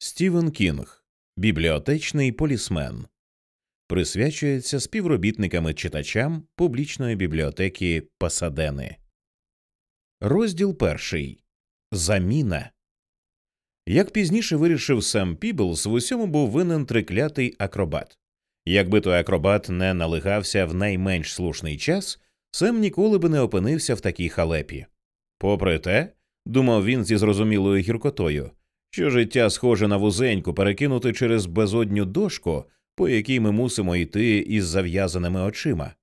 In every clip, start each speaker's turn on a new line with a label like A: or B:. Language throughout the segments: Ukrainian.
A: Стівен Кінг, бібліотечний полісмен, присвячується співробітниками читачам публічної бібліотеки Пасадени. Розділ перший Заміна. Як пізніше вирішив Сем Піблс, в усьому був винен триклятий акробат. Якби той акробат не налигався в найменш слушний час, Сем ніколи би не опинився в такій халепі. Попри те, думав він зі зрозумілою гіркотою, що життя схоже на вузеньку перекинути через безодню дошку, по якій ми мусимо йти із зав'язаними очима.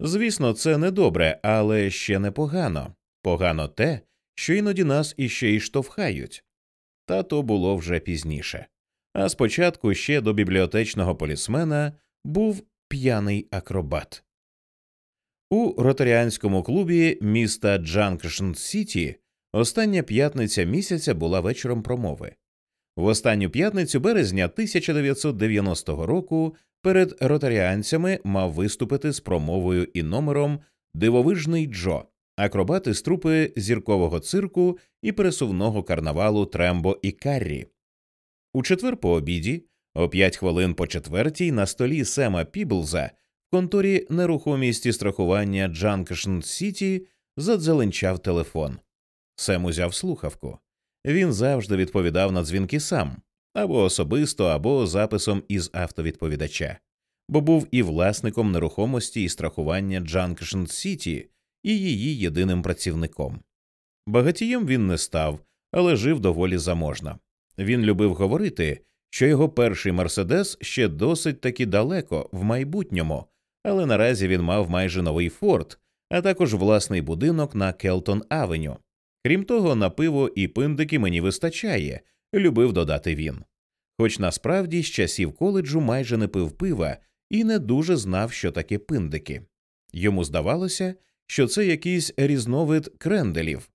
A: Звісно, це не добре, але ще не погано. Погано те, що іноді нас іще й штовхають. Та то було вже пізніше. А спочатку ще до бібліотечного полісмена був п'яний акробат. У ротаріанському клубі міста Джанкшн Сіті остання п'ятниця місяця була вечором промови. В останню п'ятницю березня 1990 року перед ротаріанцями мав виступити з промовою і номером Дивовижний Джо, акробати з трупи зіркового цирку і пересувного карнавалу Трембо і Каррі. У четвер по обіді, о п'ять хвилин по четвертій, на столі Сема Піблза в конторі нерухомості і страхування Джанкшн Сіті задзеленчав телефон. Сем узяв слухавку. Він завжди відповідав на дзвінки сам або особисто, або записом із автовідповідача, бо був і власником нерухомості і страхування Джанкшн Сіті і її єдиним працівником. Багатієм він не став, але жив доволі заможно. Він любив говорити, що його перший Мерседес ще досить таки далеко в майбутньому, але наразі він мав майже новий Форд, а також власний будинок на Келтон Авеню. Крім того, на пиво і пиндики мені вистачає, любив додати він. Хоч насправді з часів коледжу майже не пив пива і не дуже знав, що таке пиндики. Йому здавалося, що це якийсь різновид кренделів.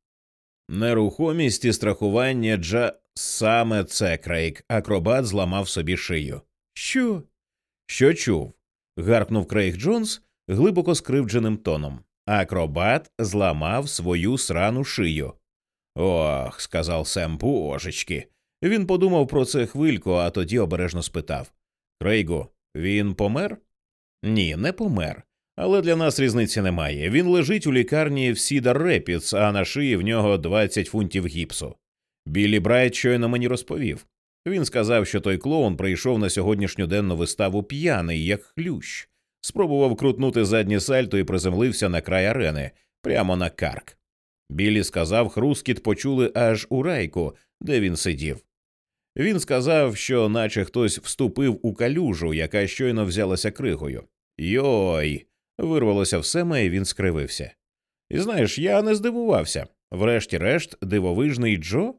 A: Нерухомість і страхування джа саме це Крейг. Акробат зламав собі шию. Що? Що чув? гаркнув Крейг Джонс глибоко скривдженим тоном. Акробат зламав свою срану шию. Ох, сказав Сем божечки. Він подумав про це хвильку, а тоді обережно спитав Крейгу, він помер? Ні, не помер. Але для нас різниці немає. Він лежить у лікарні в Сідар Репіц, а на шиї в нього 20 фунтів гіпсу. Біллі Брайт щойно мені розповів. Він сказав, що той клоун прийшов на сьогоднішню денну виставу п'яний, як хлющ, спробував крутнути заднє сальто і приземлився на край арени, прямо на карк. Біллі сказав, хрускіт почули аж у райку, де він сидів. Він сказав, що наче хтось вступив у калюжу, яка щойно взялася кригою. Йой. Вирвалося все Сема, і він скривився. І знаєш, я не здивувався. Врешті-решт, дивовижний Джо?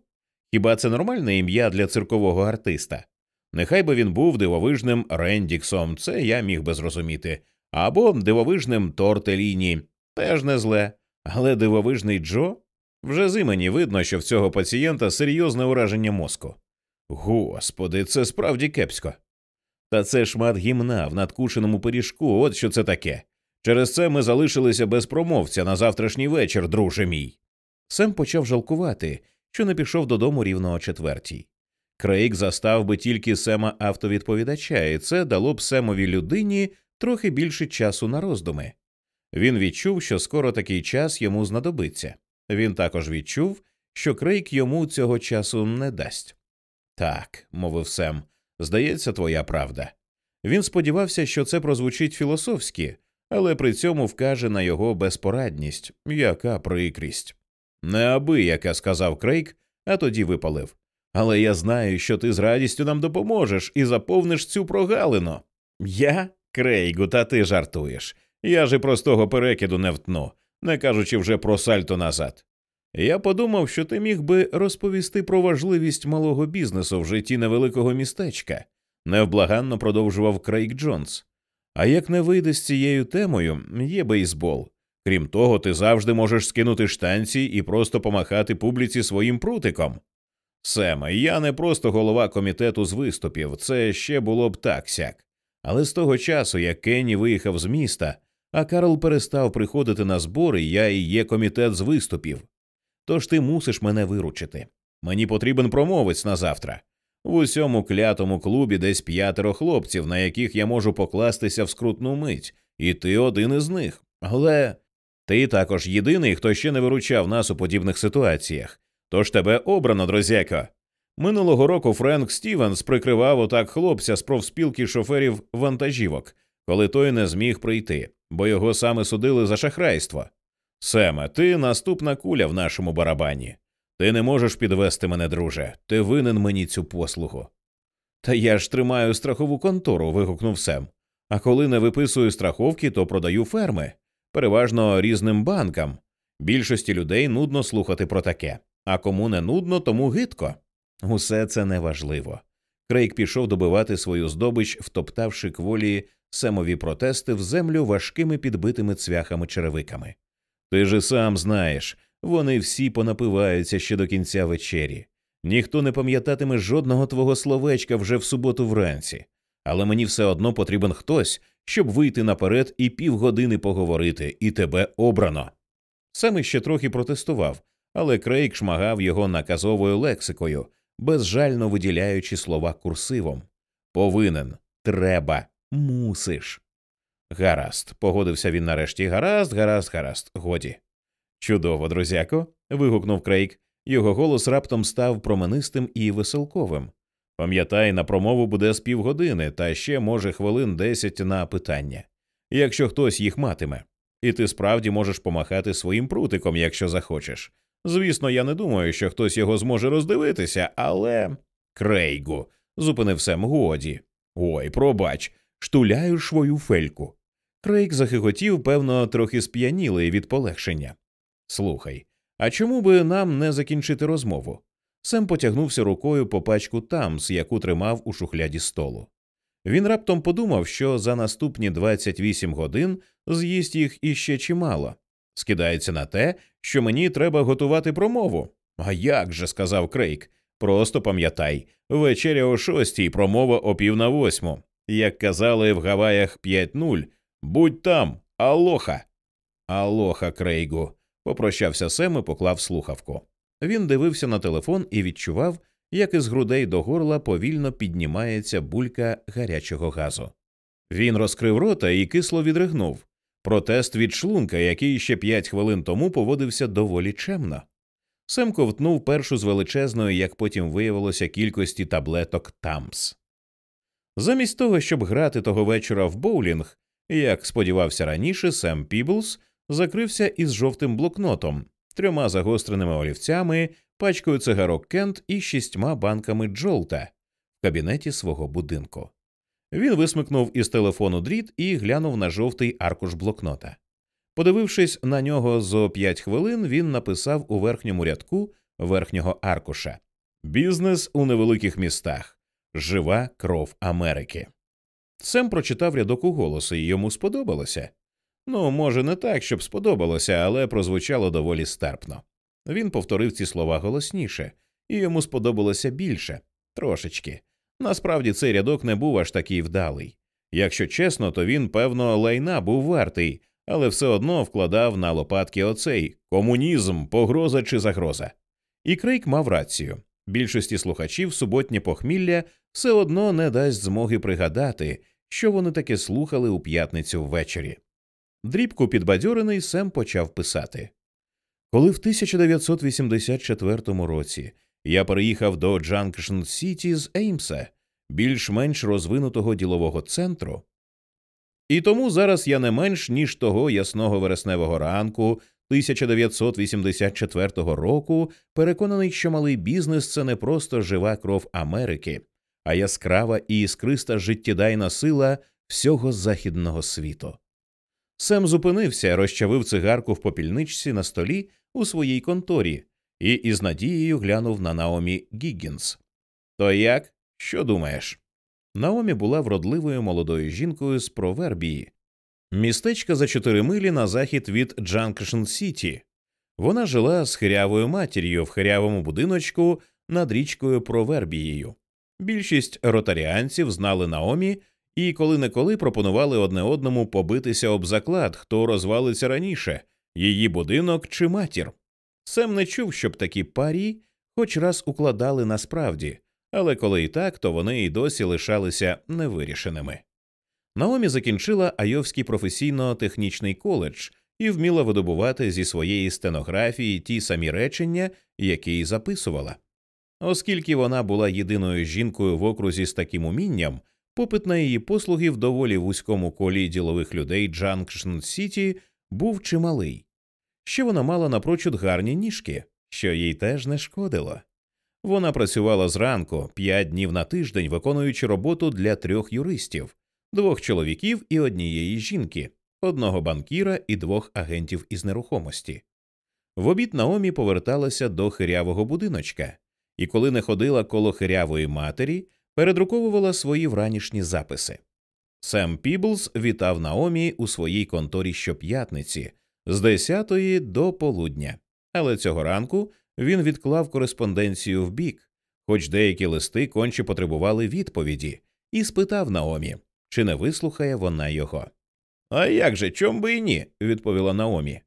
A: Хіба це нормальне ім'я для циркового артиста? Нехай би він був дивовижним Рендіксом, це я міг би зрозуміти, або дивовижним Тортеліні, теж не зле, але дивовижний Джо вже з імені видно, що в цього пацієнта серйозне ураження мозку. Господи, це справді кепсько. Та це шмат гімна в надкушеному пиріжку, от що це таке. Через це ми залишилися без промовця на завтрашній вечір, друже мій. Сем почав жалкувати, що не пішов додому рівно о четвертій. Крейг застав би тільки Сема автовідповідача, і це дало б Семовій людині трохи більше часу на роздуми. Він відчув, що скоро такий час йому знадобиться. Він також відчув, що Крейг йому цього часу не дасть. Так, мовив Сем, здається, твоя правда. Він сподівався, що це прозвучить філософськи, але при цьому вкаже на його безпорадність, яка прикрість. Неабияка, сказав Крейг, а тоді випалив. Але я знаю, що ти з радістю нам допоможеш і заповниш цю прогалину. Я, Крейгу, та ти жартуєш. Я ж і простого перекиду не втну, не кажучи вже про сальто назад. Я подумав, що ти міг би розповісти про важливість малого бізнесу в житті невеликого містечка, невблаганно продовжував Крейг Джонс. А як не вийде з цією темою, є бейсбол. Крім того, ти завжди можеш скинути штанці і просто помахати публіці своїм прутиком. Семе, я не просто голова комітету з виступів, це ще було б так сяк. Але з того часу, як Кенні виїхав з міста, а Карл перестав приходити на збори, я і є комітет з виступів. Тож ти мусиш мене виручити. Мені потрібен промовець на завтра. В усьому клятому клубі десь п'ятеро хлопців, на яких я можу покластися в скрутну мить, і ти один із них. Але ти також єдиний, хто ще не виручав нас у подібних ситуаціях. Тож тебе обрано, друзяко. Минулого року Френк Стівенс прикривав отак хлопця з профспілки шоферів вантажівок, коли той не зміг прийти, бо його саме судили за шахрайство. Семе, ти наступна куля в нашому барабані. Ти не можеш підвести мене, друже. Ти винен мені цю послугу. Та я ж тримаю страхову контору. вигукнув Сем. А коли не виписую страховки, то продаю ферми, переважно різним банкам. Більшості людей нудно слухати про таке, а кому не нудно, тому гидко. Усе це неважливо. Крейг пішов добивати свою здобич, втоптавши кволі семові протести в землю важкими підбитими цвяхами черевиками. Ти ж сам знаєш, вони всі понапиваються ще до кінця вечері. Ніхто не пам'ятатиме жодного твого словечка вже в суботу вранці, але мені все одно потрібен хтось, щоб вийти наперед і півгодини поговорити, і тебе обрано. Сам іще трохи протестував, але Крейг шмагав його наказовою лексикою, безжально виділяючи слова курсивом. Повинен, треба, мусиш. Гаразд, погодився він нарешті. Гаразд, гаразд, гаразд, годі. Чудово, друзяко. вигукнув Крейг. Його голос раптом став променистим і веселковим. Пам'ятай, на промову буде з півгодини, та ще, може, хвилин десять на питання, якщо хтось їх матиме. І ти справді можеш помахати своїм прутиком, якщо захочеш. Звісно, я не думаю, що хтось його зможе роздивитися, але. Крейгу, зупинив Сем годі. Ой, пробач, штуляю свою фельку. Крейг захихотів, певно, трохи сп'янілий від полегшення. Слухай, а чому би нам не закінчити розмову? Сем потягнувся рукою по пачку тамс, яку тримав у шухляді столу. Він раптом подумав, що за наступні 28 годин з'їсть їх іще чимало. Скидається на те, що мені треба готувати промову. А як же, сказав Крейг. Просто пам'ятай, вечеря о шостій, промова о пів на восьму. Як казали в Гаваях 5-0, будь там, алоха. Алоха, Крейгу. Попрощався Сем і поклав слухавку. Він дивився на телефон і відчував, як із грудей до горла повільно піднімається булька гарячого газу. Він розкрив рота і кисло відригнув протест від шлунка, який ще п'ять хвилин тому поводився доволі чемно. Сем ковтнув першу з величезної, як потім виявилося, кількості таблеток Тамс. Замість того, щоб грати того вечора в боулінг, як сподівався раніше, Сем Піблс закрився із жовтим блокнотом, трьома загостреними олівцями, пачкою цигарок Кент і шістьма банками Джолта в кабінеті свого будинку. Він висмикнув із телефону дріт і глянув на жовтий аркуш блокнота. Подивившись на нього зо п'ять хвилин, він написав у верхньому рядку верхнього аркуша Бізнес у невеликих містах. Жива кров Америки. Сем прочитав рядок у голосу, і йому сподобалося. Ну, може, не так, щоб сподобалося, але прозвучало доволі стерпно. Він повторив ці слова голосніше, і йому сподобалося більше трошечки. Насправді цей рядок не був аж такий вдалий. Якщо чесно, то він, певно, лайна був вартий, але все одно вкладав на лопатки оцей комунізм, погроза чи загроза. І Крейк мав рацію. Більшості слухачів суботнє похмілля все одно не дасть змоги пригадати, що вони таке слухали у п'ятницю ввечері. Дрібку підбадьорений Сем почав писати. Коли в 1984 році я переїхав до Джанкшн Сіті з Еймса, більш-менш розвинутого ділового центру, і тому зараз я не менш ніж того ясного вересневого ранку 1984 року переконаний, що малий бізнес це не просто жива кров Америки, а яскрава і іскриста життєдайна сила всього західного світу. Сем зупинився, розчавив цигарку в попільничці на столі у своїй конторі і із надією глянув на Наомі Гіггінс. То як? Що думаєш? Наомі була вродливою молодою жінкою з Провербії, містечка за чотири милі на захід від Джанкшн Сіті. Вона жила з хирявою матір'ю в хирявому будиночку над річкою Провербією. Більшість ротаріанців знали Наомі і коли неколи пропонували одне одному побитися об заклад, хто розвалиться раніше її будинок чи матір. Сем не чув, щоб такі парі хоч раз укладали насправді, але коли і так, то вони і досі лишалися невирішеними. Наомі закінчила Айовський професійно-технічний коледж і вміла видобувати зі своєї стенографії ті самі речення, які й записувала. Оскільки вона була єдиною жінкою в окрузі з таким умінням, попит на її послуги в доволі вузькому колі ділових людей Джанкшн Сіті був чималий. Ще вона мала напрочуд гарні ніжки, що їй теж не шкодило. Вона працювала зранку п'ять днів на тиждень, виконуючи роботу для трьох юристів, двох чоловіків і однієї жінки, одного банкіра і двох агентів із нерухомості. В обід Наомі поверталася до хирявого будиночка, і коли не ходила коло хирявої матері, передруковувала свої вранішні записи. Сем Піблз вітав Наомі у своїй конторі щоп'ятниці з 10 до полудня, але цього ранку він відклав кореспонденцію в бік, хоч деякі листи конче потребували відповіді, і спитав Наомі, чи не вислухає вона його. А як же, чом би і ні? відповіла Наомі.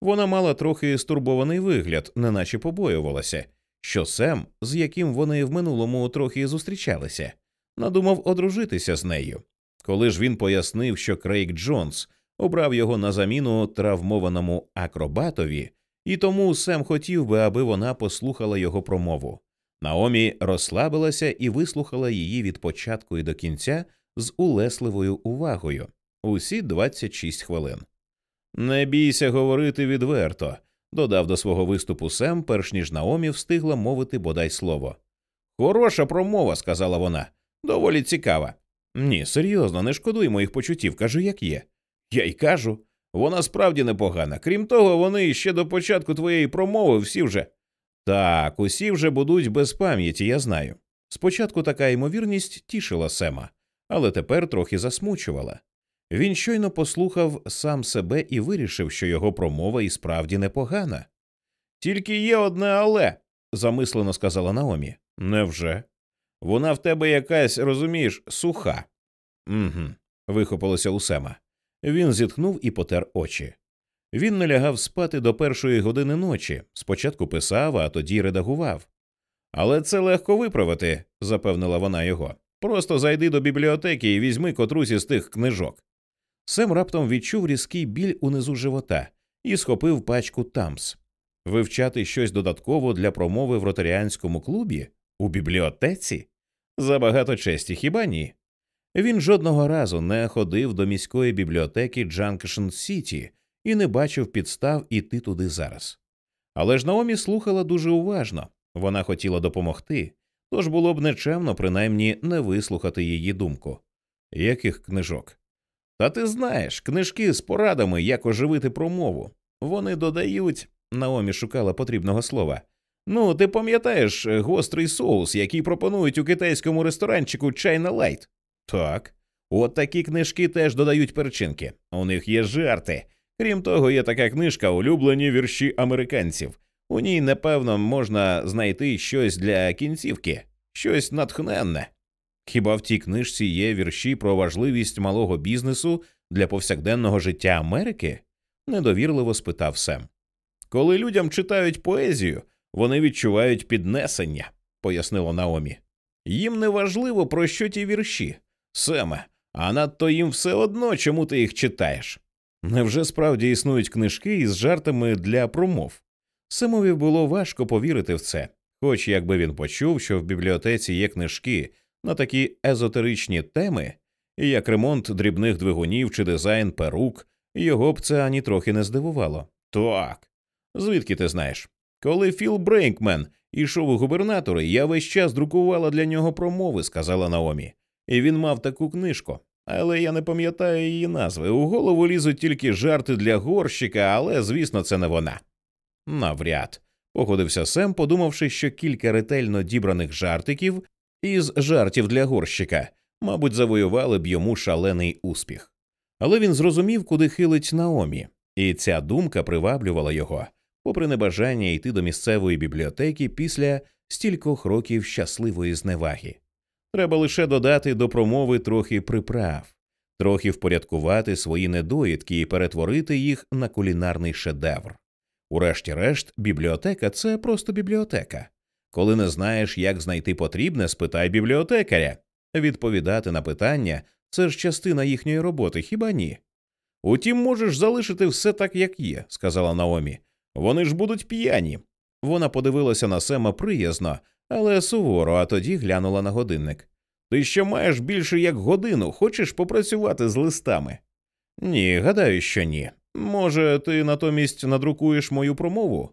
A: Вона мала трохи стурбований вигляд, неначе побоювалася, що Сем, з яким вони в минулому трохи зустрічалися, надумав одружитися з нею. Коли ж він пояснив, що Крейг Джонс обрав його на заміну травмованому акробатові, і тому Сем хотів би, аби вона послухала його промову. Наомі розслабилася і вислухала її від початку і до кінця з улесливою увагою усі 26 хвилин. Не бійся говорити відверто, додав до свого виступу Сем, перш ніж Наомі встигла мовити бодай слово. Хороша промова, сказала вона, доволі цікава. Ні, серйозно, не шкодуй моїх почуттів, кажу, як є. Я й кажу, вона справді непогана. Крім того, вони ще до початку твоєї промови всі вже. Так, усі вже будуть без пам'яті, я знаю. Спочатку така ймовірність тішила Сема, але тепер трохи засмучувала. Він щойно послухав сам себе і вирішив, що його промова і справді непогана. Тільки є одне але, замислено сказала Наомі. Невже? Вона в тебе якась, розумієш, суха. Угу. вихопилося у Сема. Він зітхнув і потер очі. Він не лягав спати до першої години ночі, спочатку писав, а тоді редагував. Але це легко виправити, запевнила вона його. Просто зайди до бібліотеки і візьми котрусь із тих книжок. Сем раптом відчув різкий біль унизу живота і схопив пачку Тамс. Вивчати щось додатково для промови в ротаріанському клубі у бібліотеці? Забагато честі, хіба ні? Він жодного разу не ходив до міської бібліотеки Джанкшн Сіті і не бачив підстав іти туди зараз. Але ж Наомі слухала дуже уважно вона хотіла допомогти, тож було б нечемно принаймні не вислухати її думку. Яких книжок? Та ти знаєш, книжки з порадами, як оживити промову. Вони додають. Наомі шукала потрібного слова. Ну, ти пам'ятаєш гострий соус, який пропонують у китайському ресторанчику China Light? Так. От такі книжки теж додають перчинки. У них є жарти. Крім того, є така книжка Улюблені вірші американців. У ній, напевно, можна знайти щось для кінцівки, щось натхненне. Хіба в тій книжці є вірші про важливість малого бізнесу для повсякденного життя Америки? недовірливо спитав Сем. Коли людям читають поезію, вони відчувають піднесення, пояснила Наомі. Їм не важливо, про що ті вірші. Семе, а надто їм все одно, чому ти їх читаєш. Невже справді існують книжки із жартами для промов? Семові було важко повірити в це, хоч якби він почув, що в бібліотеці є книжки на такі езотеричні теми, як ремонт дрібних двигунів чи дизайн перук, його б це ані трохи не здивувало. Так. Звідки ти знаєш? Коли Філ Брейнкмен ішов у губернатори, я весь час друкувала для нього промови, сказала Наомі, і він мав таку книжку. Але я не пам'ятаю її назви. У голову лізуть тільки жарти для горщика, але, звісно, це не вона. Навряд. Погодився Сем, подумавши, що кілька ретельно дібраних жартиків із жартів для горщика, мабуть, завоювали б йому шалений успіх. Але він зрозумів, куди хилить Наомі, і ця думка приваблювала його, попри небажання йти до місцевої бібліотеки після стількох років щасливої зневаги. Треба лише додати до промови трохи приправ, трохи впорядкувати свої недоїдки і перетворити їх на кулінарний шедевр. Урешті-решт, бібліотека це просто бібліотека. Коли не знаєш, як знайти потрібне, спитай бібліотекаря. Відповідати на питання це ж частина їхньої роботи, хіба ні? Утім, можеш залишити все так, як є, сказала Наомі. Вони ж будуть п'яні. Вона подивилася на Сема приязно, але суворо, а тоді глянула на годинник. Ти ще маєш більше як годину, хочеш попрацювати з листами? Ні, гадаю, що ні. Може, ти натомість надрукуєш мою промову?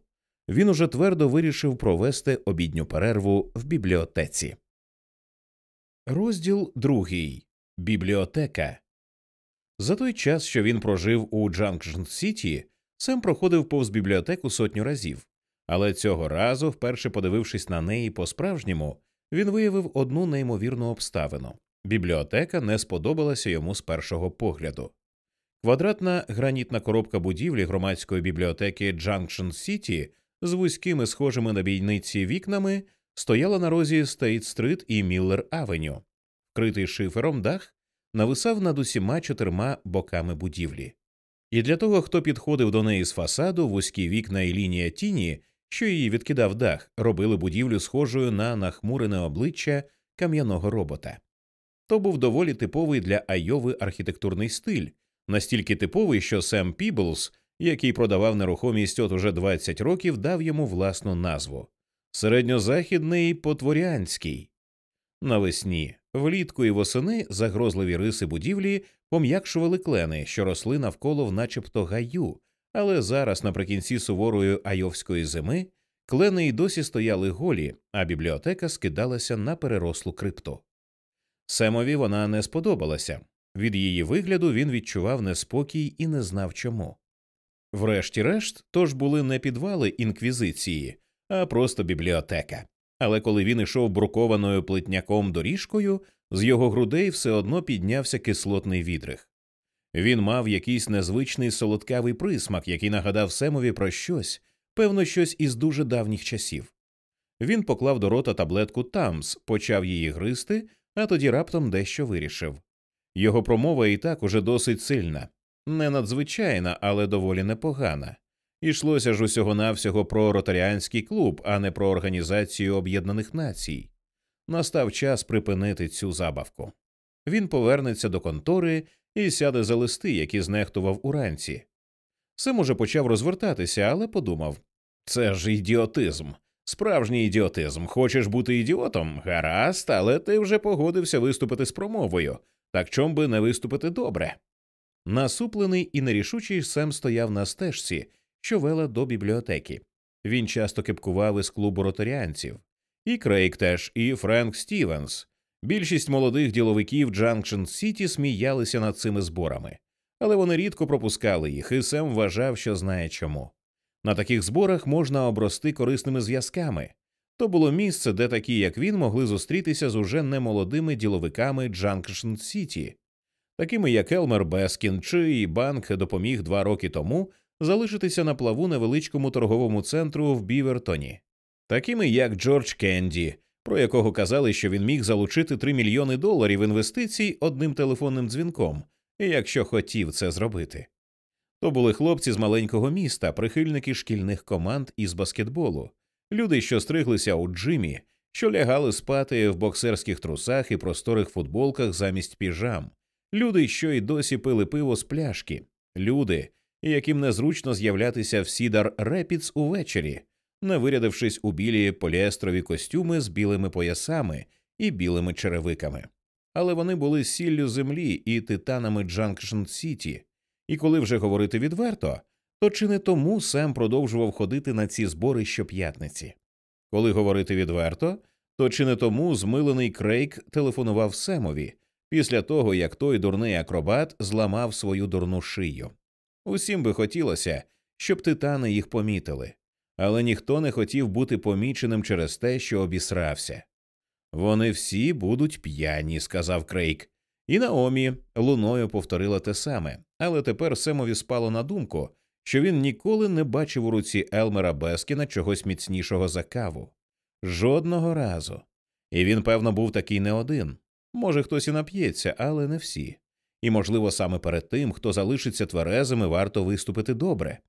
A: Він уже твердо вирішив провести обідню перерву в бібліотеці. Розділ другий Бібліотека. За той час, що він прожив у Джанкшн Сіті, Сем проходив повз бібліотеку сотню разів, але цього разу, вперше подивившись на неї по справжньому, він виявив одну неймовірну обставину бібліотека не сподобалася йому з першого погляду. Квадратна гранітна коробка будівлі громадської бібліотеки Джанкшн Сіті з вузькими схожими на бійниці вікнами стояла на розі Стейт Стрит і Міллер Авеню. Вкритий шифером дах нависав над усіма чотирма боками будівлі. І для того, хто підходив до неї з фасаду, вузькі вікна і лінія тіні, що її відкидав дах, робили будівлю схожою на нахмурене обличчя кам'яного робота. То був доволі типовий для Айови архітектурний стиль, настільки типовий, що Сем Піблс, який продавав нерухомість от уже 20 років, дав йому власну назву середньозахідний потворянський. Навесні, влітку і восени загрозливі риси будівлі пом'якшували клени, що росли навколо начебто гаю, але зараз, наприкінці суворої айовської зими, клени й досі стояли голі, а бібліотека скидалася на перерослу крипту. Семові вона не сподобалася. Від її вигляду він відчував неспокій і не знав чому. Врешті-решт, то ж були не підвали інквізиції, а просто бібліотека. Але коли він ішов брукованою плитняком доріжкою, з його грудей все одно піднявся кислотний відрих. Він мав якийсь незвичний солодкавий присмак, який нагадав Семові про щось, певно, щось із дуже давніх часів. Він поклав до рота таблетку Тамс, почав її гризти, а тоді раптом дещо вирішив. Його промова і так уже досить сильна, не надзвичайна, але доволі непогана. Ішлося ж усього навсього про ротаріанський клуб, а не про Організацію Об'єднаних Націй. Настав час припинити цю забавку. Він повернеться до контори і сяде за листи, які знехтував уранці. Сем уже почав розвертатися, але подумав це ж ідіотизм, справжній ідіотизм. Хочеш бути ідіотом? Гаразд, але ти вже погодився виступити з промовою, так чом би не виступити добре. Насуплений і нерішучий Сем стояв на стежці, що вела до бібліотеки. Він часто кипкував із клубу ротаріанців. І Крейг теж, і Френк Стівенс. Більшість молодих діловиків Джанкшн Сіті сміялися над цими зборами, але вони рідко пропускали їх, і Сем вважав, що знає чому. На таких зборах можна обрости корисними зв'язками. То було місце, де такі, як він, могли зустрітися з уже немолодими діловиками Джанкшн Сіті, такими як Елмер Бескін, чий банк допоміг два роки тому залишитися на плаву невеличкому торговому центру в Бівертоні, такими як Джордж Кенді, про якого казали, що він міг залучити 3 мільйони доларів інвестицій одним телефонним дзвінком, якщо хотів це зробити. То були хлопці з маленького міста, прихильники шкільних команд із баскетболу, люди, що стриглися у джимі, що лягали спати в боксерських трусах і просторих футболках замість піжам, люди, що й досі пили пиво з пляшки, люди, яким незручно з'являтися в Сідар Репіц увечері, не вирядившись у білі поліестрові костюми з білими поясами і білими черевиками. Але вони були сіллю землі і титанами Джанкшн Сіті, і коли вже говорити відверто, то чи не тому Сем продовжував ходити на ці збори щоп'ятниці? Коли говорити відверто, то чи не тому змилений Крейг телефонував Семові після того, як той дурний акробат зламав свою дурну шию? Усім би хотілося, щоб титани їх помітили, але ніхто не хотів бути поміченим через те, що обісрався. Вони всі будуть п'яні, сказав Крейг. І Наомі луною повторила те саме, але тепер Семові спало на думку, що він ніколи не бачив у руці Елмера Бескіна чогось міцнішого за каву. Жодного разу. І він, певно, був такий не один. Може, хтось і нап'ється, але не всі. І, можливо, саме перед тим, хто залишиться тверезими, варто виступити добре.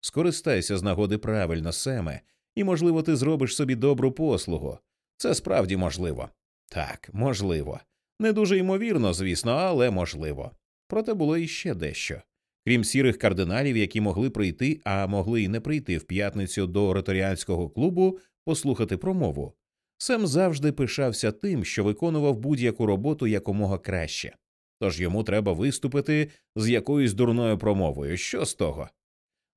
A: Скористайся з нагоди правильно, Семе, і, можливо, ти зробиш собі добру послугу. Це справді можливо. Так, можливо. Не дуже ймовірно, звісно, але можливо. Проте було іще дещо. Крім сірих кардиналів, які могли прийти, а могли й не прийти в п'ятницю до ораторіанського клубу послухати промову. Сем завжди пишався тим, що виконував будь-яку роботу якомога краще. Тож йому треба виступити з якоюсь дурною промовою. Що з того?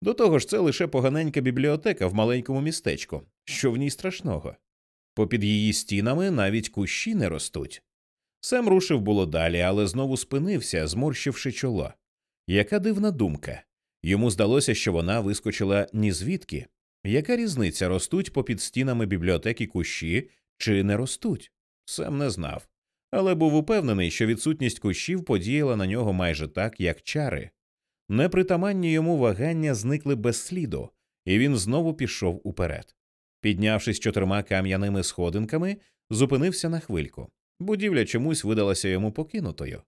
A: До того ж, це лише поганенька бібліотека в маленькому містечку, що в ній страшного. Попід її стінами навіть кущі не ростуть. Сем рушив було далі, але знову спинився, зморщивши чоло. Яка дивна думка. Йому здалося, що вона вискочила ні звідки. Яка різниця ростуть попід стінами бібліотеки кущі чи не ростуть? Сем не знав, але був упевнений, що відсутність кущів подіяла на нього майже так, як чари. Непритаманні йому вагання зникли без сліду, і він знову пішов уперед. Піднявшись чотирма кам'яними сходинками, зупинився на хвильку. Будівля чомусь видалася йому покинутою.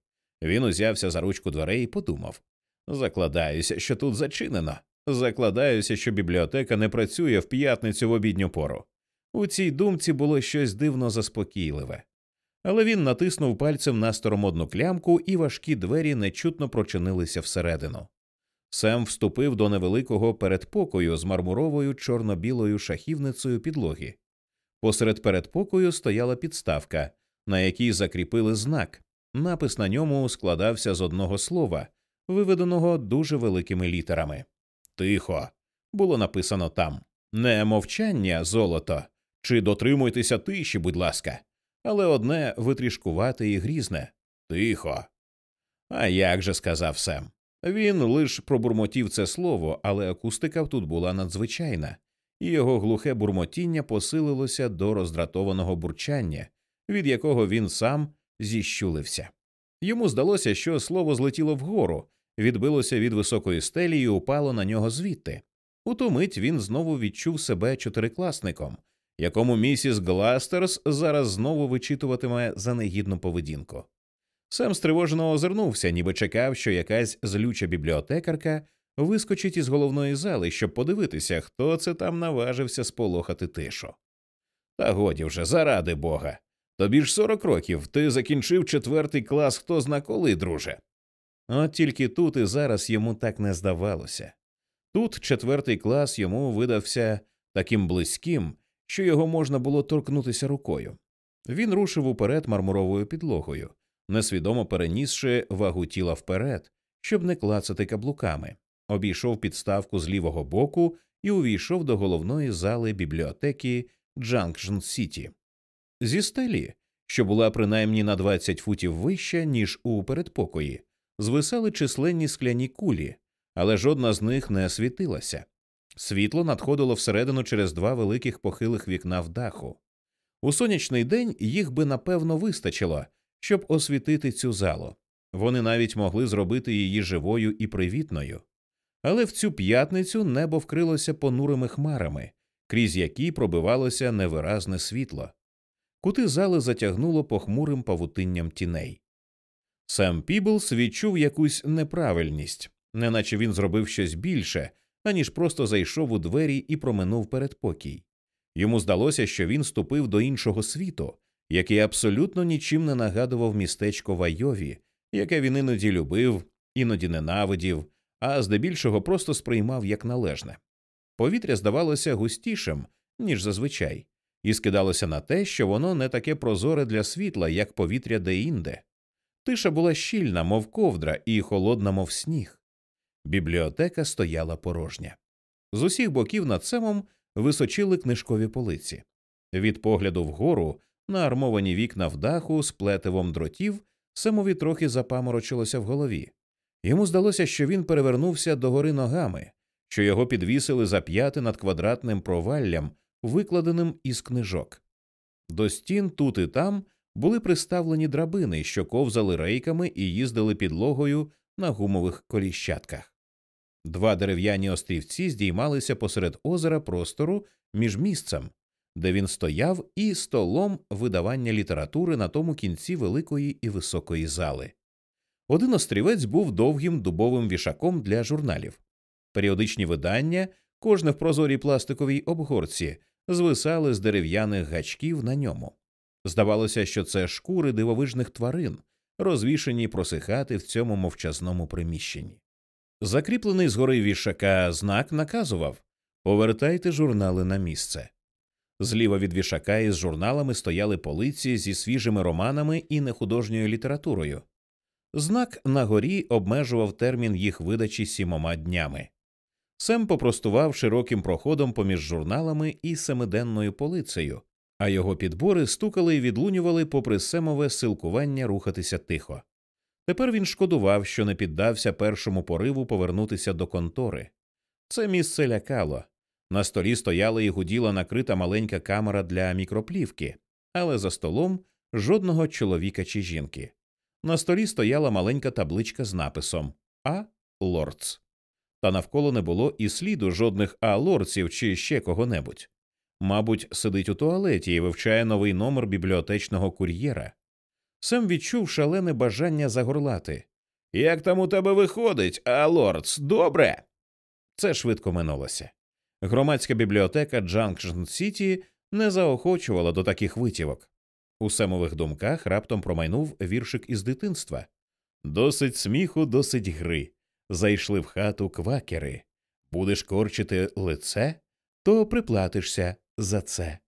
A: Він узявся за ручку дверей і подумав закладаюся, що тут зачинено. Закладаюся, що бібліотека не працює в п'ятницю в обідню пору. У цій думці було щось дивно заспокійливе. Але він натиснув пальцем на старомодну клямку, і важкі двері нечутно прочинилися всередину. Сем вступив до невеликого передпокою з мармуровою чорно-білою шахівницею підлоги. Посеред передпокою стояла підставка, на якій закріпили знак. Напис на ньому складався з одного слова, виведеного дуже великими літерами. Тихо. було написано там. Не мовчання, золото, чи дотримуйтеся тиші, будь ласка, але одне витрішкувате і грізне. Тихо. А як же сказав Сем. Він лиш пробурмотів це слово, але акустика тут була надзвичайна, і його глухе бурмотіння посилилося до роздратованого бурчання, від якого він сам зіщулився. Йому здалося, що слово злетіло вгору, відбилося від високої стелі і упало на нього звідти. У ту мить він знову відчув себе чотирикласником, якому місіс Гластерс зараз знову вичитуватиме за негідну поведінку. Сам стривожено озирнувся, ніби чекав, що якась злюча бібліотекарка вискочить із головної зали, щоб подивитися, хто це там наважився сполохати тишу. Та годі вже, заради бога. Тобі ж сорок років, ти закінчив четвертий клас хто зна коли, друже. От тільки тут і зараз йому так не здавалося. Тут четвертий клас йому видався таким близьким, що його можна було торкнутися рукою. Він рушив уперед мармуровою підлогою, несвідомо перенісши вагу тіла вперед, щоб не клацати каблуками, обійшов підставку з лівого боку і увійшов до головної зали бібліотеки Джанкшн Сіті. Зі стелі, що була принаймні на 20 футів вища, ніж у передпокої, звисали численні скляні кулі, але жодна з них не світилася. Світло надходило всередину через два великих похилих вікна в даху. У сонячний день їх би напевно вистачило, щоб освітити цю залу. Вони навіть могли зробити її живою і привітною. Але в цю п'ятницю небо вкрилося понурими хмарами, крізь які пробивалося невиразне світло. Кути зали затягнуло похмурим павутинням тіней. Сам Піблс відчув якусь неправильність, неначе він зробив щось більше, аніж просто зайшов у двері і проминув передпокій. Йому здалося, що він ступив до іншого світу, який абсолютно нічим не нагадував містечко Вайові, яке він іноді любив, іноді ненавидів, а здебільшого просто сприймав як належне. Повітря здавалося густішим, ніж зазвичай, і скидалося на те, що воно не таке прозоре для світла, як повітря деінде. Тиша була щільна, мов ковдра, і холодна, мов сніг. Бібліотека стояла порожня. З усіх боків над семом височили книжкові полиці. Від погляду вгору на армовані вікна в даху з плетивом дротів Семові трохи запаморочилося в голові. Йому здалося, що він перевернувся догори ногами, що його підвісили за п'яти над квадратним проваллям, викладеним із книжок. До стін тут і там були приставлені драбини, що ковзали рейками і їздили підлогою на гумових коліщатках. Два дерев'яні острівці здіймалися посеред озера простору між місцем, де він стояв, і столом видавання літератури на тому кінці великої і високої зали. Один острівець був довгим дубовим вішаком для журналів. Періодичні видання кожне в прозорій пластиковій обгорці, звисали з дерев'яних гачків на ньому. Здавалося, що це шкури дивовижних тварин, розвішені просихати в цьому мовчазному приміщенні. Закріплений згори вішака знак наказував повертайте журнали на місце. Зліва від вішака із журналами стояли полиці зі свіжими романами і нехудожньою літературою. Знак на горі обмежував термін їх видачі сімома днями. Сем попростував широким проходом поміж журналами і семиденною полицею, а його підбори стукали і відлунювали, попри семове силкування рухатися тихо. Тепер він шкодував, що не піддався першому пориву повернутися до контори. Це місце лякало. На столі стояла і гуділа накрита маленька камера для мікроплівки, але за столом жодного чоловіка чи жінки. На столі стояла маленька табличка з написом А. Лордс. Та навколо не було і сліду жодних А. Лордсів чи ще кого-небудь. Мабуть, сидить у туалеті і вивчає новий номер бібліотечного кур'єра. Сем відчув шалене бажання загорлати. Як там у тебе виходить, А. Лордс, добре. Це швидко минулося. Громадська бібліотека Джанкшн Сіті не заохочувала до таких витівок. У семових думках раптом промайнув віршик із дитинства. Досить сміху, досить гри. Зайшли в хату квакери. Будеш корчити лице, то приплатишся за це.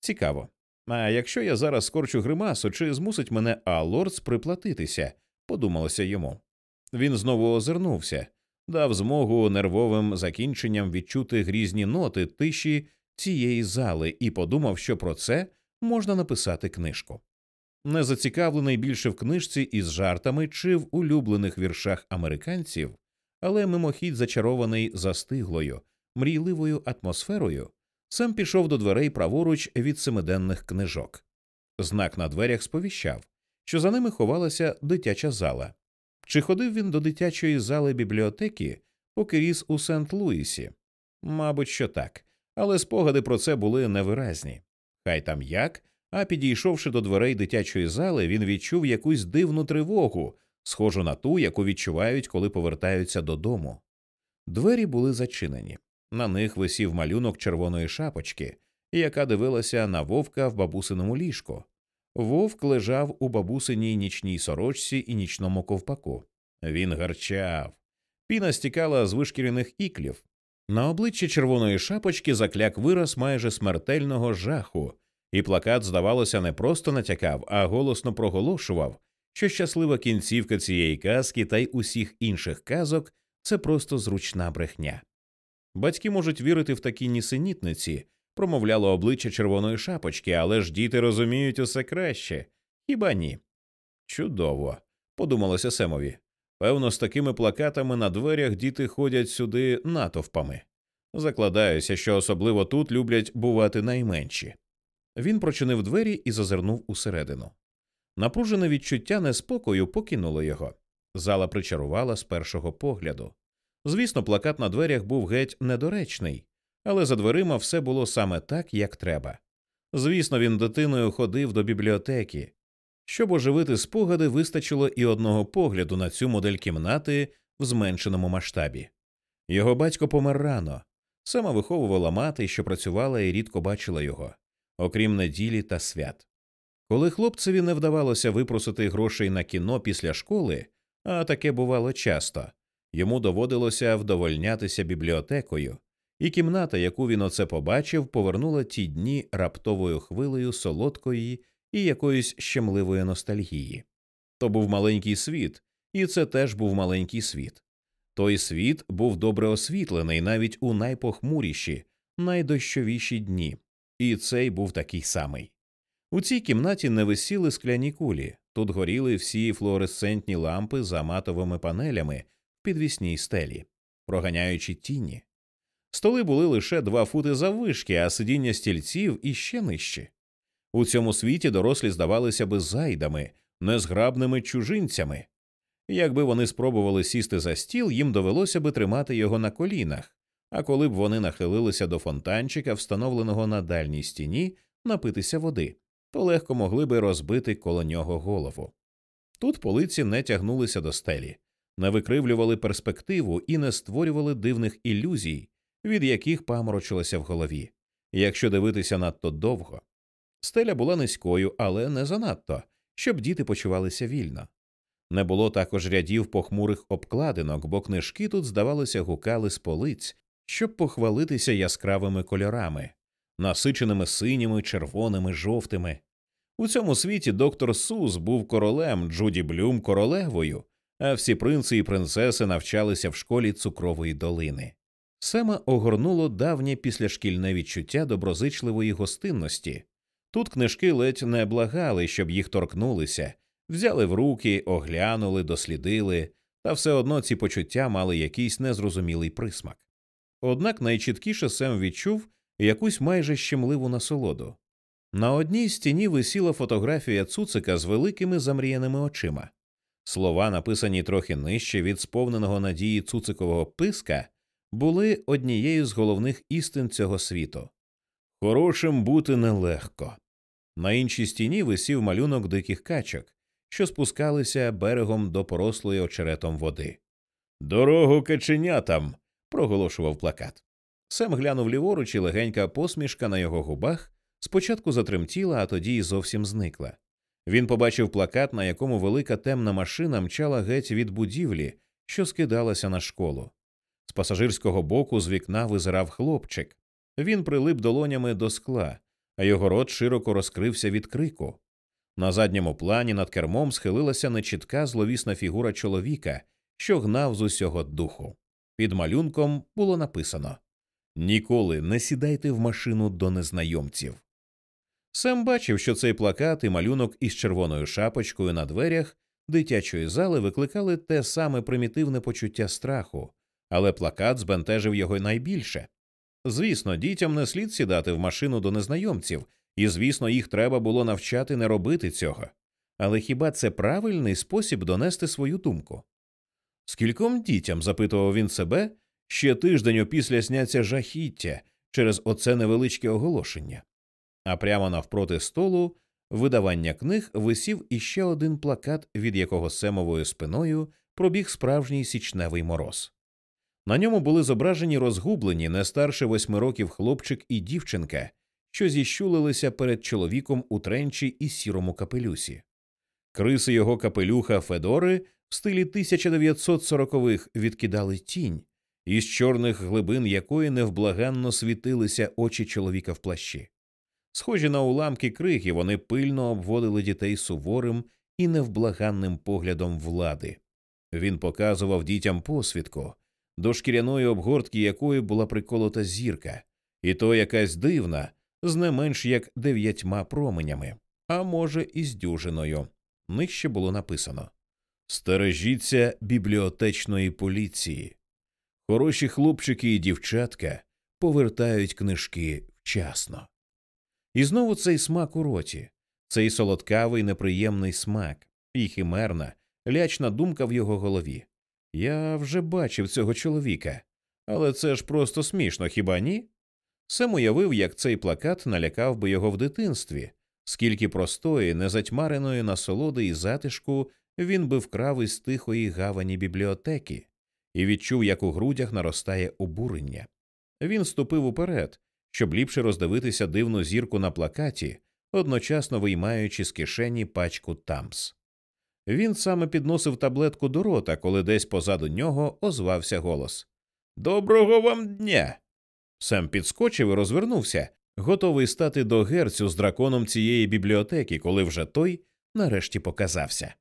A: Цікаво. А якщо я зараз скорчу гримасу, чи змусить мене А. Лордс приплатитися? подумалося йому. Він знову озирнувся, дав змогу нервовим закінченням відчути грізні ноти тиші цієї зали і подумав, що про це можна написати книжку. Не зацікавлений більше в книжці із жартами чи в улюблених віршах американців, але мимохідь зачарований застиглою, мрійливою атмосферою, сам пішов до дверей праворуч від семиденних книжок. Знак на дверях сповіщав, що за ними ховалася дитяча зала. Чи ходив він до дитячої зали бібліотеки, поки ріс у Сент Луісі? Мабуть, що так, але спогади про це були невиразні. Хай там як, а підійшовши до дверей дитячої зали, він відчув якусь дивну тривогу, схожу на ту, яку відчувають, коли повертаються додому. Двері були зачинені. На них висів малюнок червоної шапочки, яка дивилася на вовка в бабусиному ліжку. Вовк лежав у бабусиній нічній сорочці і нічному ковпаку. Він гарчав. Піна стікала з вишкіряних іклів. На обличчі червоної шапочки закляк вираз майже смертельного жаху, і плакат, здавалося, не просто натякав, а голосно проголошував, що щаслива кінцівка цієї казки та й усіх інших казок це просто зручна брехня. Батьки можуть вірити в такі нісенітниці, промовляло обличчя червоної шапочки, але ж діти розуміють усе краще. Хіба ні? Чудово, подумалося Семові. Певно, з такими плакатами на дверях діти ходять сюди натовпами. Закладаюся, що особливо тут люблять бувати найменші. Він прочинив двері і зазирнув усередину. Напружене відчуття неспокою покинуло його. Зала причарувала з першого погляду. Звісно, плакат на дверях був геть недоречний, але за дверима все було саме так, як треба. Звісно, він дитиною ходив до бібліотеки. Щоб оживити спогади, вистачило і одного погляду на цю модель кімнати в зменшеному масштабі. Його батько помер рано, сама виховувала мати, що працювала і рідко бачила його, окрім неділі та свят. Коли хлопцеві не вдавалося випросити грошей на кіно після школи, а таке бувало часто, йому доводилося вдовольнятися бібліотекою, і кімната, яку він оце побачив, повернула ті дні раптовою хвилею солодкої і якоїсь щемливої ностальгії. То був маленький світ, і це теж був маленький світ. Той світ був добре освітлений навіть у найпохмуріші, найдощовіші дні, і цей був такий самий. У цій кімнаті не висіли скляні кулі, тут горіли всі флуоресцентні лампи за матовими панелями в підвісній стелі, проганяючи тіні. Столи були лише два фути заввишки, а сидіння стільців іще нижче. У цьому світі дорослі здавалися би зайдами, незграбними чужинцями. Якби вони спробували сісти за стіл, їм довелося би тримати його на колінах, а коли б вони нахилилися до фонтанчика, встановленого на дальній стіні, напитися води, то легко могли би розбити коло нього голову. Тут полиці не тягнулися до стелі, не викривлювали перспективу і не створювали дивних ілюзій, від яких паморочилося в голові. Якщо дивитися надто довго, стеля була низькою, але не занадто, щоб діти почувалися вільно. Не було також рядів похмурих обкладинок, бо книжки тут, здавалося, гукали з полиць, щоб похвалитися яскравими кольорами, насиченими синіми, червоними, жовтими. У цьому світі доктор Сус був королем, Джуді Блюм королевою, а всі принци і принцеси навчалися в школі цукрової долини. Сема огорнуло давнє післяшкільне відчуття доброзичливої гостинності. Тут книжки ледь не благали, щоб їх торкнулися, взяли в руки, оглянули, дослідили, та все одно ці почуття мали якийсь незрозумілий присмак. Однак найчіткіше Сем відчув якусь майже щемливу насолоду. На одній стіні висіла фотографія цуцика з великими замріяними очима. Слова, написані трохи нижче від сповненого надії цуцикового писка, були однією з головних істин цього світу. Хорошим бути нелегко. На іншій стіні висів малюнок диких качок, що спускалися берегом до порослої очеретом води. Дорогу каченятам. Проголошував плакат. Сем глянув ліворуч і легенька посмішка на його губах спочатку затремтіла, а тоді й зовсім зникла. Він побачив плакат, на якому велика темна машина мчала геть від будівлі, що скидалася на школу. З пасажирського боку з вікна визирав хлопчик. Він прилип долонями до скла, а його рот широко розкрився від крику. На задньому плані над кермом схилилася нечітка зловісна фігура чоловіка, що гнав з усього духу. Під малюнком було написано Ніколи не сідайте в машину до незнайомців. Сем бачив, що цей плакат і малюнок із червоною шапочкою на дверях дитячої зали викликали те саме примітивне почуття страху, але плакат збентежив його найбільше. Звісно, дітям не слід сідати в машину до незнайомців, і, звісно, їх треба було навчати не робити цього. Але хіба це правильний спосіб донести свою думку? Скільком дітям, запитував він себе, ще тиждень опісля сняться жахіття через оце невеличке оголошення. А прямо навпроти столу видавання книг висів іще один плакат, від якого семовою спиною пробіг справжній січневий мороз. На ньому були зображені розгублені не старше восьми років хлопчик і дівчинка, що зіщулилися перед чоловіком у тренчі і сірому капелюсі. Криси його капелюха Федори в стилі 1940-х відкидали тінь, із чорних глибин якої невблаганно світилися очі чоловіка в плащі. Схожі на уламки криги, вони пильно обводили дітей суворим і невблаганним поглядом влади. Він показував дітям посвідку, до шкіряної обгортки якої була приколота зірка, і то якась дивна, з не менш як дев'ятьма променями, а може, і з дюжиною. Нижче було написано Стережіться бібліотечної поліції. Хороші хлопчики і дівчатка повертають книжки вчасно. І знову цей смак у роті, цей солодкавий неприємний смак, і химерна, лячна думка в його голові. Я вже бачив цього чоловіка, але це ж просто смішно, хіба ні? Сем уявив, як цей плакат налякав би його в дитинстві, скільки простої, незатьмареної насолоди і затишку він би вкрав із тихої гавані бібліотеки, і відчув, як у грудях наростає обурення. Він ступив уперед, щоб ліпше роздивитися дивну зірку на плакаті, одночасно виймаючи з кишені пачку тамс. Він саме підносив таблетку до рота, коли десь позаду нього озвався голос Доброго вам дня! Сем підскочив і розвернувся, готовий стати до герцю з драконом цієї бібліотеки, коли вже той нарешті показався.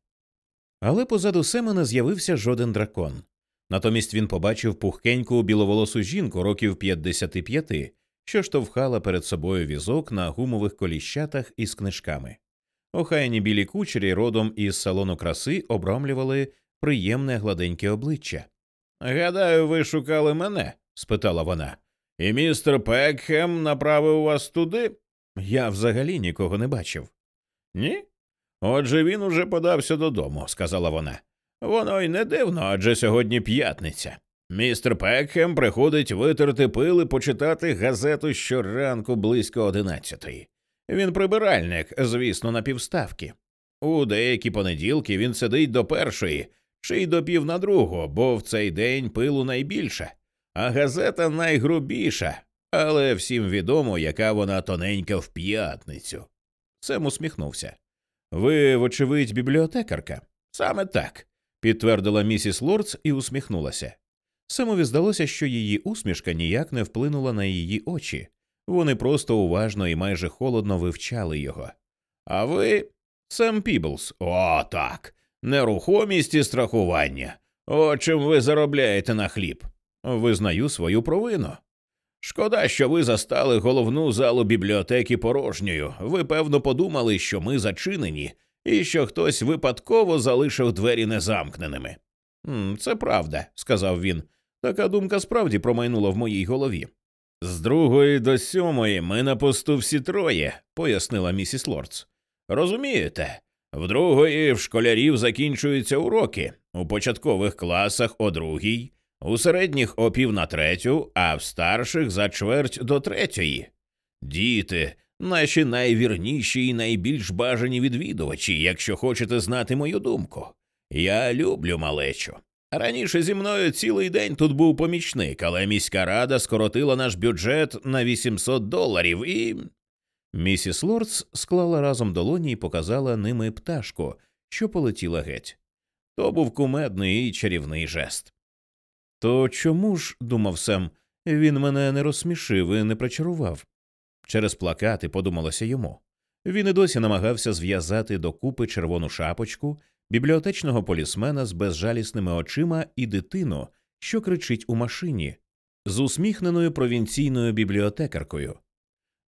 A: Але позаду Сема не з'явився жоден дракон. Натомість він побачив пухкеньку біловолосу жінку років 55, що штовхала перед собою візок на гумових коліщатах із книжками. Охайні білі кучері родом із салону краси обрамлювали приємне гладеньке обличчя. Гадаю, ви шукали мене? спитала вона. І містер Пекхем направив вас туди? Я взагалі нікого не бачив. Ні? Отже, він уже подався додому, сказала вона. Воно й не дивно, адже сьогодні п'ятниця. Містер Пекхем приходить витерти пили почитати газету щоранку близько одинадцятої. Він прибиральник, звісно, на півставки. У деякі понеділки він сидить до першої чи й до пів на другу, бо в цей день пилу найбільше. а газета найгрубіша, але всім відомо, яка вона тоненька в п'ятницю. Сем усміхнувся. Ви, вочевидь, бібліотекарка? Саме так, підтвердила місіс Лордс і усміхнулася. Семові здалося, що її усмішка ніяк не вплинула на її очі, вони просто уважно і майже холодно вивчали його. А ви, Сем Піблс, о, так, нерухомість і страхування. О, чим ви заробляєте на хліб? Визнаю свою провину. Шкода, що ви застали головну залу бібліотеки порожньою. Ви, певно, подумали, що ми зачинені, і що хтось випадково залишив двері незамкненими. Це правда, сказав він. Така думка справді промайнула в моїй голові. З другої до сьомої ми на посту всі троє, пояснила місіс Лордс. Розумієте, в другої в школярів закінчуються уроки, у початкових класах о другій, у середніх о пів на третю, а в старших за чверть до третьої. Діти, наші найвірніші і найбільш бажані відвідувачі, якщо хочете знати мою думку. Я люблю малечу. Раніше зі мною цілий день тут був помічник, але міська рада скоротила наш бюджет на 800 доларів і. Місіс Лордс склала разом долоні і показала ними пташку, що полетіла геть. То був кумедний і чарівний жест. То чому ж, думав Сем, він мене не розсмішив і не причарував? Через плакати подумалося йому. Він і досі намагався зв'язати докупи червону шапочку, бібліотечного полісмена з безжалісними очима і дитину, що кричить у машині, з усміхненою провінційною бібліотекаркою.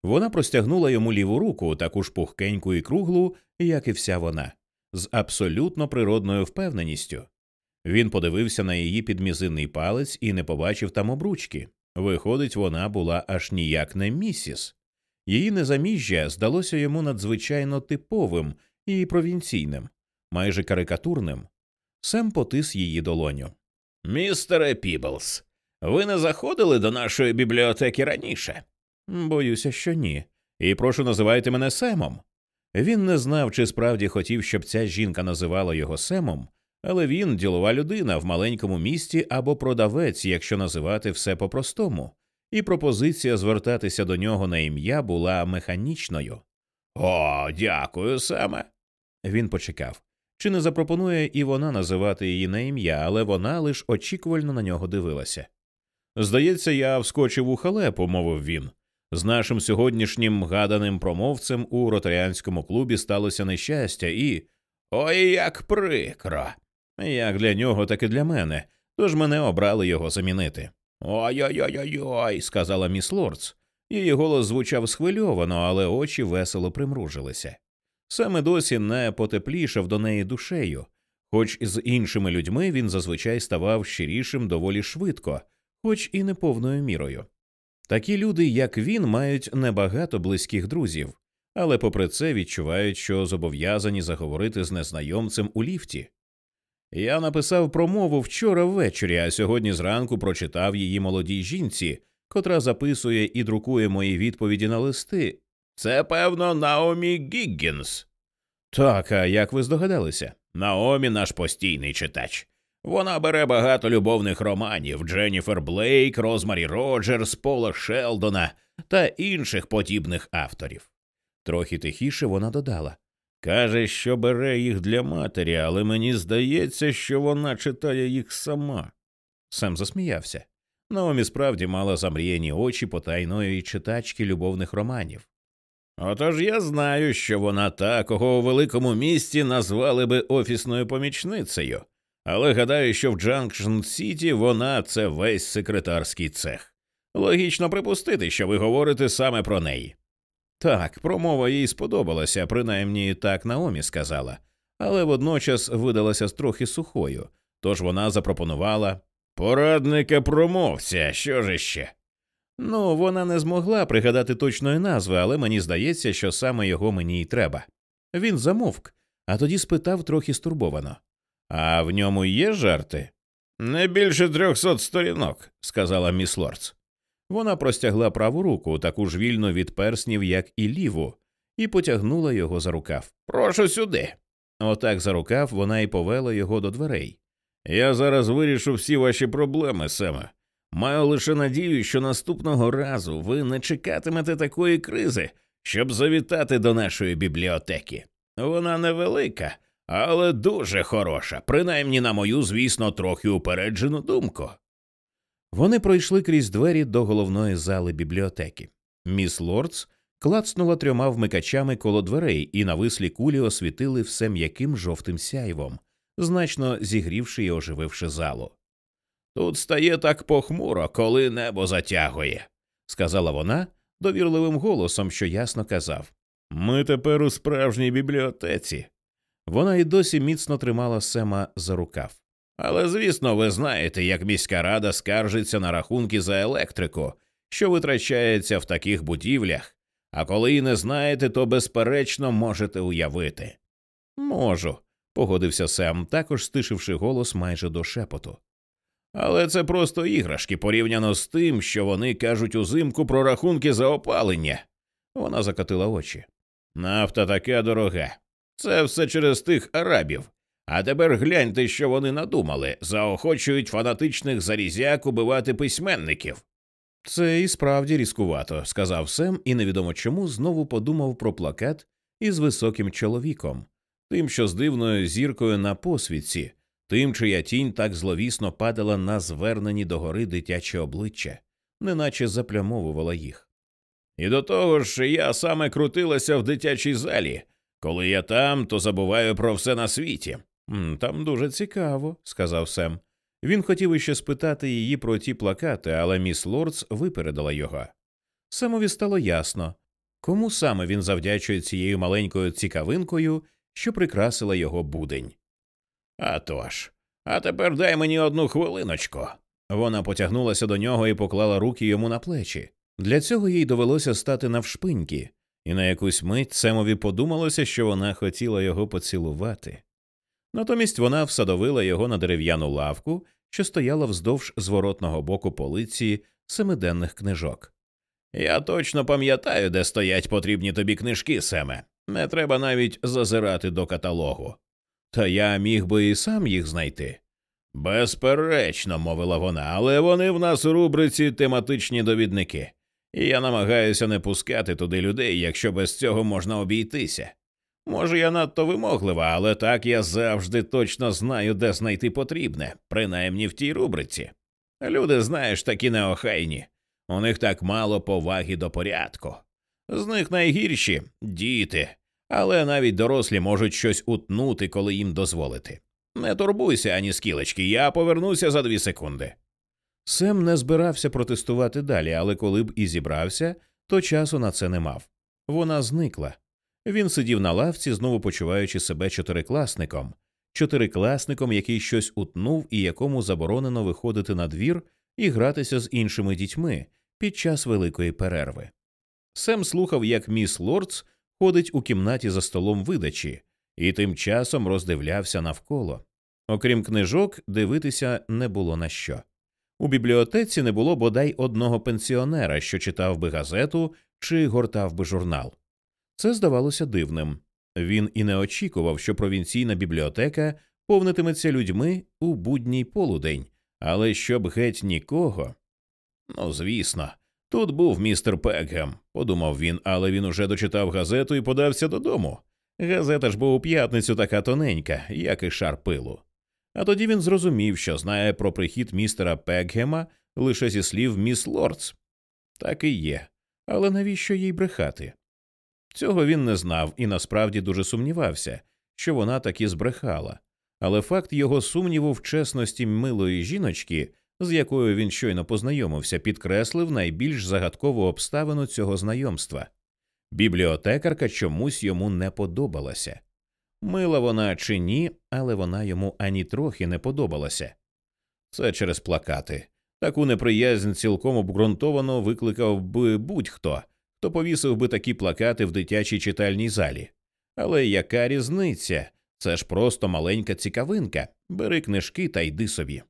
A: Вона простягнула йому ліву руку, таку ж пухкеньку і круглу, як і вся вона, з абсолютно природною впевненістю. Він подивився на її підмізинний палець і не побачив там обручки. Виходить, вона була аж ніяк не місіс. Її незаміжжя здалося йому надзвичайно типовим і провінційним, майже карикатурним. Сем потис її долоню. Містере Піблс, ви не заходили до нашої бібліотеки раніше? Боюся, що ні. І прошу називайте мене Семом. Він не знав, чи справді хотів, щоб ця жінка називала його Семом, але він ділова людина в маленькому місті або продавець, якщо називати все по-простому, і пропозиція звертатися до нього на ім'я була механічною. О, дякую, Семе. Він почекав. Чи не запропонує і вона називати її на ім'я, але вона лиш очікувально на нього дивилася. Здається, я вскочив у халепу, мовив він. З нашим сьогоднішнім гаданим промовцем у ротаріанському клубі сталося нещастя, і. Ой, як прикро! Як для нього, так і для мене, тож мене обрали його замінити. Ой ой ой ой ой сказала міс Лордс. Її голос звучав схвильовано, але очі весело примружилися. Саме досі не потеплішав до неї душею, хоч з іншими людьми він зазвичай ставав щирішим доволі швидко, хоч і не повною мірою. Такі люди, як він, мають небагато близьких друзів, але попри це відчувають, що зобов'язані заговорити з незнайомцем у ліфті. Я написав промову вчора ввечері, а сьогодні зранку прочитав її молодій жінці, котра записує і друкує мої відповіді на листи. Це, певно, Наомі Гіггінс. Так, а як ви здогадалися? Наомі наш постійний читач. Вона бере багато любовних романів Дженніфер Блейк, Розмарі Роджерс, Пола Шелдона та інших подібних авторів. Трохи тихіше вона додала каже, що бере їх для матері, але мені здається, що вона читає їх сама. Сам засміявся. Наомі справді мала замріяні очі потайної читачки любовних романів. Отож я знаю, що вона та, кого у великому місті назвали би офісною помічницею але гадаю, що в Джанкшн Сіті вона це весь секретарський цех. Логічно припустити, що ви говорите саме про неї. Так, промова їй сподобалася, принаймні так Наомі сказала, але водночас видалася трохи сухою, тож вона запропонувала порадника промовця, що ж іще. Ну, вона не змогла пригадати точної назви, але мені здається, що саме його мені й треба. Він замовк, а тоді спитав трохи стурбовано а в ньому є жарти? Не більше трьохсот сторінок, сказала міс Лордс. Вона простягла праву руку, таку ж вільно від перснів, як і ліву, і потягнула його за рукав. Прошу сюди. Отак за рукав вона й повела його до дверей. Я зараз вирішу всі ваші проблеми, Семе. Маю лише надію, що наступного разу ви не чекатимете такої кризи, щоб завітати до нашої бібліотеки. Вона невелика, але дуже хороша, принаймні на мою, звісно, трохи упереджену думку. Вони пройшли крізь двері до головної зали бібліотеки. Міс Лордс клацнула трьома вмикачами коло дверей, і навислі кулі освітили все м'яким жовтим сяйвом, значно зігрівши і ожививши залу. Тут стає так похмуро, коли небо затягує, сказала вона довірливим голосом, що ясно казав. Ми тепер у справжній бібліотеці. Вона й досі міцно тримала Сема за рукав. Але, звісно, ви знаєте, як міська рада скаржиться на рахунки за електрику, що витрачається в таких будівлях, а коли і не знаєте, то безперечно можете уявити. Можу, погодився Сем, також стишивши голос майже до шепоту. Але це просто іграшки порівняно з тим, що вони кажуть узимку про рахунки за опалення. Вона закатила очі. Нафта така дорога. Це все через тих арабів. А тепер гляньте, що вони надумали, заохочують фанатичних зарізяк убивати письменників. Це і справді різкувато, сказав Сем, і невідомо чому знову подумав про плакат із високим чоловіком, тим, що з дивною зіркою на посвідці, тим, чия тінь так зловісно падала на звернені догори дитяче обличчя, неначе заплямовувала їх. І до того ж, я саме крутилася в дитячій залі. Коли я там, то забуваю про все на світі. Там дуже цікаво, сказав Сем. Він хотів іще спитати її про ті плакати, але міс Лордс випередила його. Семові стало ясно, кому саме він завдячує цією маленькою цікавинкою, що прикрасила його будень. «А тож, а тепер дай мені одну хвилиночку. Вона потягнулася до нього і поклала руки йому на плечі. Для цього їй довелося стати навшпиньки, і на якусь мить Семові подумалося, що вона хотіла його поцілувати. Натомість вона всадовила його на дерев'яну лавку, що стояла вздовж зворотного боку полиці семиденних книжок. Я точно пам'ятаю, де стоять потрібні тобі книжки, Семе. Не треба навіть зазирати до каталогу. Та я міг би і сам їх знайти. Безперечно, мовила вона, але вони в нас у рубриці тематичні довідники, і я намагаюся не пускати туди людей, якщо без цього можна обійтися. Може, я надто вимоглива, але так я завжди точно знаю, де знайти потрібне, принаймні в тій рубриці. Люди, знаєш, такі неохайні, у них так мало поваги до порядку. З них найгірші діти, але навіть дорослі можуть щось утнути, коли їм дозволити. Не турбуйся ані скілечки, я повернуся за дві секунди. Сем не збирався протестувати далі, але коли б і зібрався, то часу на це не мав. Вона зникла. Він сидів на лавці, знову почуваючи себе чотирикласником, чотирикласником, який щось утнув і якому заборонено виходити на двір і гратися з іншими дітьми під час великої перерви. Сем слухав, як міс Лордс ходить у кімнаті за столом видачі, і тим часом роздивлявся навколо. Окрім книжок, дивитися не було на що. У бібліотеці не було бодай одного пенсіонера, що читав би газету чи гортав би журнал. Це здавалося дивним. Він і не очікував, що провінційна бібліотека повнитиметься людьми у будній полудень, але щоб геть нікого. Ну, звісно, тут був містер Пекгем, подумав він, але він уже дочитав газету і подався додому. Газета ж був у п'ятницю така тоненька, як і шар пилу. А тоді він зрозумів, що знає про прихід містера Пекгема лише зі слів міс Лордс. Так і є. Але навіщо їй брехати? Цього він не знав і насправді дуже сумнівався, що вона таки збрехала, але факт його сумніву в чесності милої жіночки, з якою він щойно познайомився, підкреслив найбільш загадкову обставину цього знайомства. Бібліотекарка чомусь йому не подобалася. Мила вона чи ні, але вона йому ані трохи не подобалася. Це через плакати. Таку неприязнь цілком обґрунтовано викликав би будь-хто, хто повісив би такі плакати в дитячій читальній залі. Але яка різниця? Це ж просто маленька цікавинка. Бери книжки та йди собі.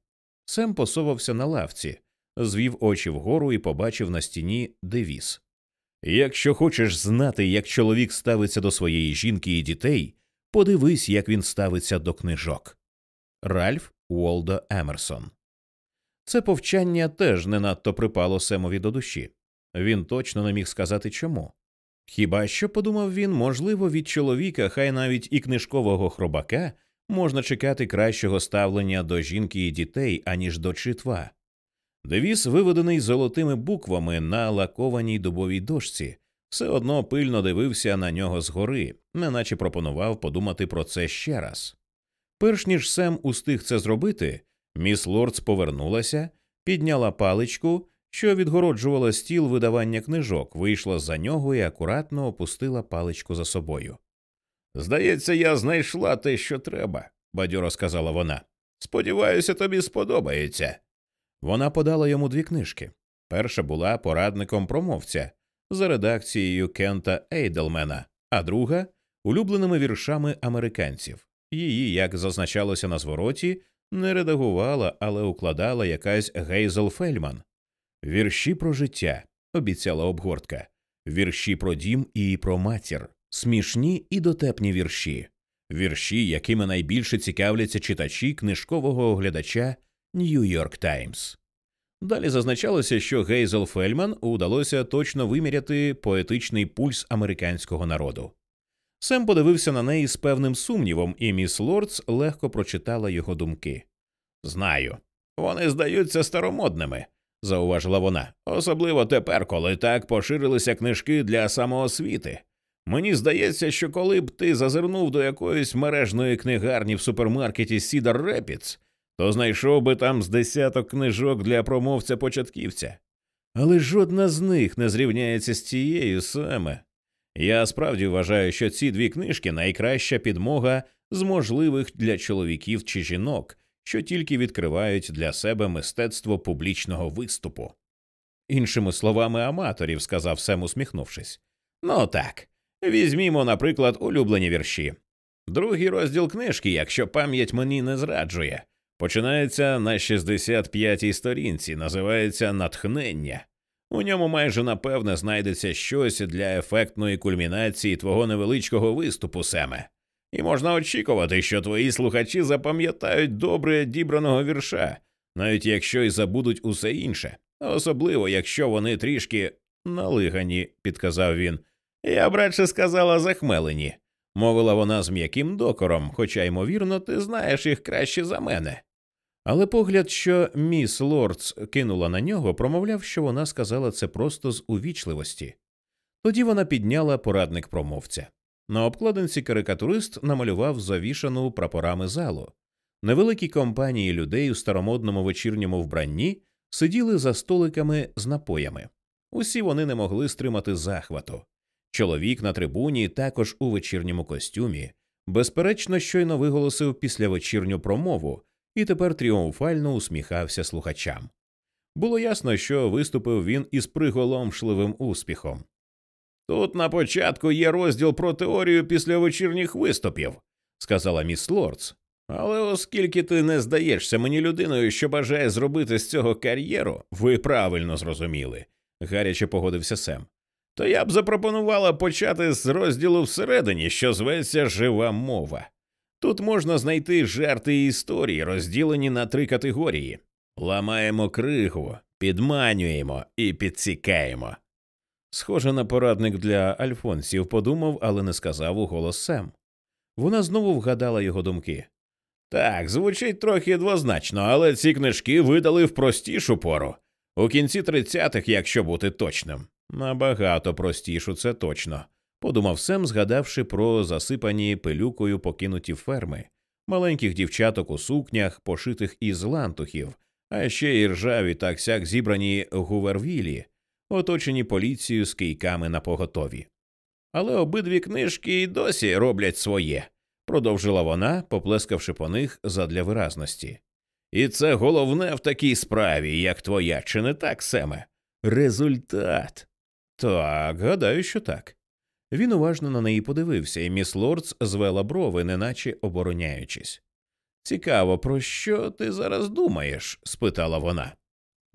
A: Сем посовався на лавці, звів очі вгору і побачив на стіні девіз. Якщо хочеш знати, як чоловік ставиться до своєї жінки і дітей, подивись, як він ставиться до книжок. Ральф Уолдо Емерсон Це повчання теж не надто припало Семові до душі. Він точно не міг сказати чому. Хіба що, подумав він, можливо, від чоловіка, хай навіть і книжкового хробака, можна чекати кращого ставлення до жінки і дітей, аніж до читва. Девіз, виведений золотими буквами на лакованій дубовій дошці, все одно пильно дивився на нього згори, неначе пропонував подумати про це ще раз. Перш ніж Сем устиг це зробити, міс Лордс повернулася, підняла паличку, що відгороджувала стіл видавання книжок, вийшла за нього і акуратно опустила паличку за собою. Здається, я знайшла те, що треба, бадьоро сказала вона. Сподіваюся, тобі сподобається. Вона подала йому дві книжки. Перша була порадником промовця за редакцією Кента Ейделмена, а друга улюбленими віршами американців. Її, як зазначалося на звороті, не редагувала, але укладала якась Гейзел Фельман. Вірші про життя, обіцяла обгортка, вірші про дім і про матір, смішні і дотепні вірші, вірші, якими найбільше цікавляться читачі книжкового оглядача Нью-Йорк Таймс. Далі зазначалося, що Гейзел Фельман удалося точно виміряти поетичний пульс американського народу. Сем подивився на неї з певним сумнівом, і міс Лордс легко прочитала його думки. Знаю, вони здаються старомодними, зауважила вона, особливо тепер, коли так поширилися книжки для самоосвіти. Мені здається, що коли б ти зазирнув до якоїсь мережної книгарні в супермаркеті Сідар-Репідс, то знайшов би там з десяток книжок для промовця початківця. Але жодна з них не зрівняється з цією саме. Я справді вважаю, що ці дві книжки найкраща підмога з можливих для чоловіків чи жінок, що тільки відкривають для себе мистецтво публічного виступу. Іншими словами, аматорів, сказав Сем, усміхнувшись. Ну так, візьмімо, наприклад, улюблені вірші. Другий розділ книжки, якщо пам'ять мені не зраджує, починається на 65-й сторінці, називається Натхнення. У ньому майже напевне знайдеться щось для ефектної кульмінації твого невеличкого виступу, Семе. І можна очікувати, що твої слухачі запам'ятають добре дібраного вірша, навіть якщо й забудуть усе інше, особливо якщо вони трішки налигані, підказав він. Я б радше сказала захмелені, мовила вона з м'яким докором, хоча, ймовірно, ти знаєш їх краще за мене. Але погляд, що міс Лордс кинула на нього, промовляв, що вона сказала це просто з увічливості. Тоді вона підняла порадник промовця. На обкладинці карикатурист намалював завішану прапорами залу. Невеликі компанії людей у старомодному вечірньому вбранні сиділи за столиками з напоями. Усі вони не могли стримати захвату. Чоловік на трибуні, також у вечірньому костюмі, безперечно, щойно виголосив післявечірню промову і тепер тріумфально усміхався слухачам. Було ясно, що виступив він із приголомшливим успіхом. Тут на початку є розділ про теорію після вечірніх виступів, сказала міс Лордс. Але оскільки ти не здаєшся мені людиною, що бажає зробити з цього кар'єру, ви правильно зрозуміли, гаряче погодився Сем. То я б запропонувала почати з розділу всередині, що зветься жива мова. Тут можна знайти жарти і історії, розділені на три категорії ламаємо кригу, підманюємо і підсікаємо. Схоже на порадник для Альфонсів, подумав, але не сказав у голос Сем. Вона знову вгадала його думки. Так, звучить трохи двозначно, але ці книжки видали в простішу пору. У кінці тридцятих, якщо бути точним. Набагато простішу, це точно, подумав Сем, згадавши про засипані пилюкою покинуті ферми, маленьких дівчаток у сукнях, пошитих із лантухів, а ще й ржаві так сяк зібрані гувервілі, оточені поліцією з кийками на поготові. Але обидві книжки й досі роблять своє, продовжила вона, поплескавши по них задля виразності. І це головне в такій справі, як твоя, чи не так, Семе? Результат. Так, гадаю, що так. Він уважно на неї подивився, і міс Лордс звела брови, неначе обороняючись. Цікаво, про що ти зараз думаєш? спитала вона.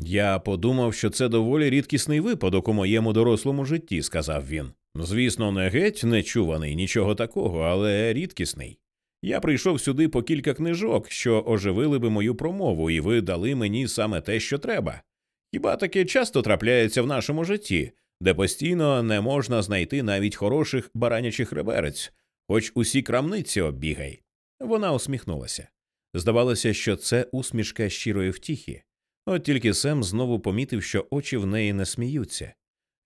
A: Я подумав, що це доволі рідкісний випадок у моєму дорослому житті, сказав він. Звісно, не геть нечуваний, нічого такого, але рідкісний. Я прийшов сюди по кілька книжок, що оживили би мою промову, і ви дали мені саме те, що треба. Хіба таке часто трапляється в нашому житті, де постійно не можна знайти навіть хороших баранячих реберець, хоч усі крамниці оббігай. Вона усміхнулася. Здавалося, що це усмішка щирої втіхи. От тільки Сем знову помітив, що очі в неї не сміються.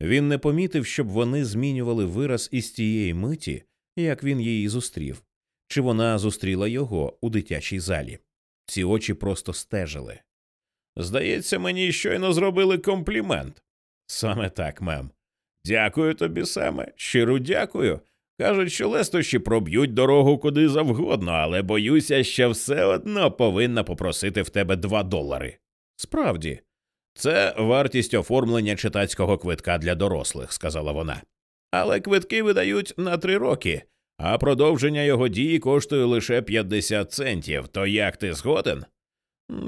A: Він не помітив, щоб вони змінювали вираз із тієї миті, як він її зустрів, чи вона зустріла його у дитячій залі. Ці очі просто стежили. Здається, мені щойно зробили комплімент. Саме так, мем. Дякую тобі, Семе, щиро дякую. Кажуть, що лестощі проб'ють дорогу куди завгодно, але боюся, що все одно повинна попросити в тебе два долари. Справді, це вартість оформлення читацького квитка для дорослих, сказала вона. Але квитки видають на три роки, а продовження його дії коштує лише 50 центів. То як ти згоден?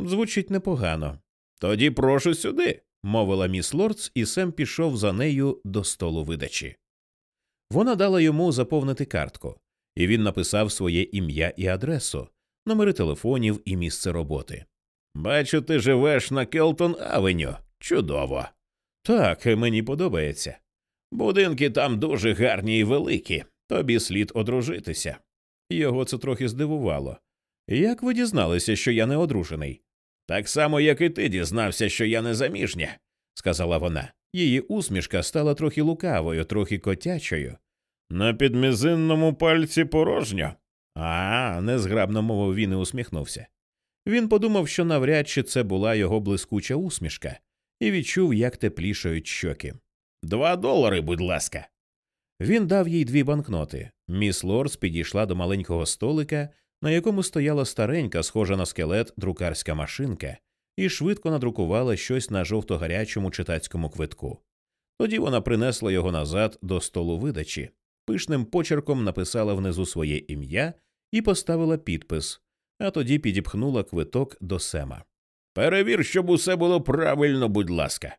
A: Звучить непогано. Тоді прошу сюди, мовила міс Лордс, і Сем пішов за нею до столу видачі. Вона дала йому заповнити картку, і він написав своє ім'я і адресу, номери телефонів і місце роботи. Бачу, ти живеш на Келтон Авеню. Чудово. Так, мені подобається. Будинки там дуже гарні і великі, тобі слід одружитися. Його це трохи здивувало. Як ви дізналися, що я не одружений? Так само, як і ти дізнався, що я не заміжня, сказала вона. Її усмішка стала трохи лукавою, трохи котячою. На підмізинному пальці порожньо. А, незграбно мовив він і усміхнувся. Він подумав, що навряд чи це була його блискуча усмішка, і відчув, як теплішають щоки. Два долари, будь ласка. Він дав їй дві банкноти. Міс Лорс підійшла до маленького столика, на якому стояла старенька, схожа на скелет, друкарська машинка, і швидко надрукувала щось на жовто-гарячому читацькому квитку. Тоді вона принесла його назад до столу видачі, пишним почерком написала внизу своє ім'я і поставила підпис, а тоді підіпхнула квиток до Сема. Перевір, щоб усе було правильно, будь ласка.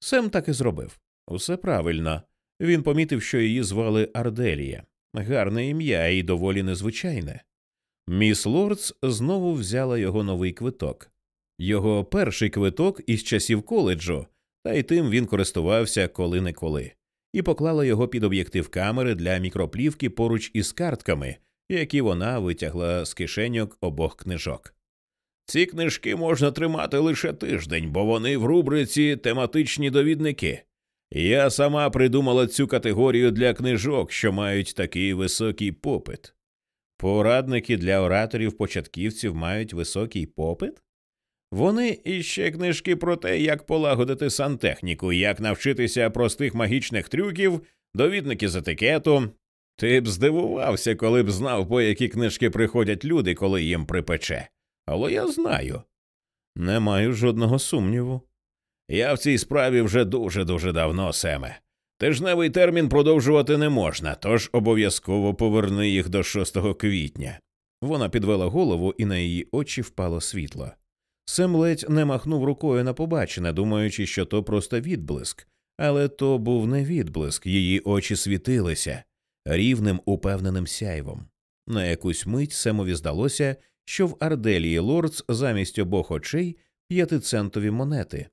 A: Сем так і зробив. Усе правильно. Він помітив, що її звали Арделія. Гарне ім'я і доволі незвичайне. Міс Лордс знову взяла його новий квиток. Його перший квиток із часів коледжу, та й тим він користувався коли неколи, і поклала його під об'єктив камери для мікроплівки поруч із картками, які вона витягла з кишеньок обох книжок. Ці книжки можна тримати лише тиждень, бо вони в рубриці тематичні довідники. Я сама придумала цю категорію для книжок, що мають такий високий попит. Порадники для ораторів початківців мають високий попит? Вони іще книжки про те, як полагодити сантехніку, як навчитися простих магічних трюків, довідники з етикету. Ти б здивувався, коли б знав, по які книжки приходять люди, коли їм припече. Але я знаю. Не маю жодного сумніву. Я в цій справі вже дуже дуже давно, Семе. Тижневий термін продовжувати не можна, тож обов'язково поверни їх до 6 квітня. Вона підвела голову, і на її очі впало світло. Сем ледь не махнув рукою на побачене, думаючи, що то просто відблиск, але то був не відблиск, її очі світилися рівним упевненим сяйвом. На якусь мить Семові здалося, що в Арделії Лордс замість обох очей п'ятицентові монети.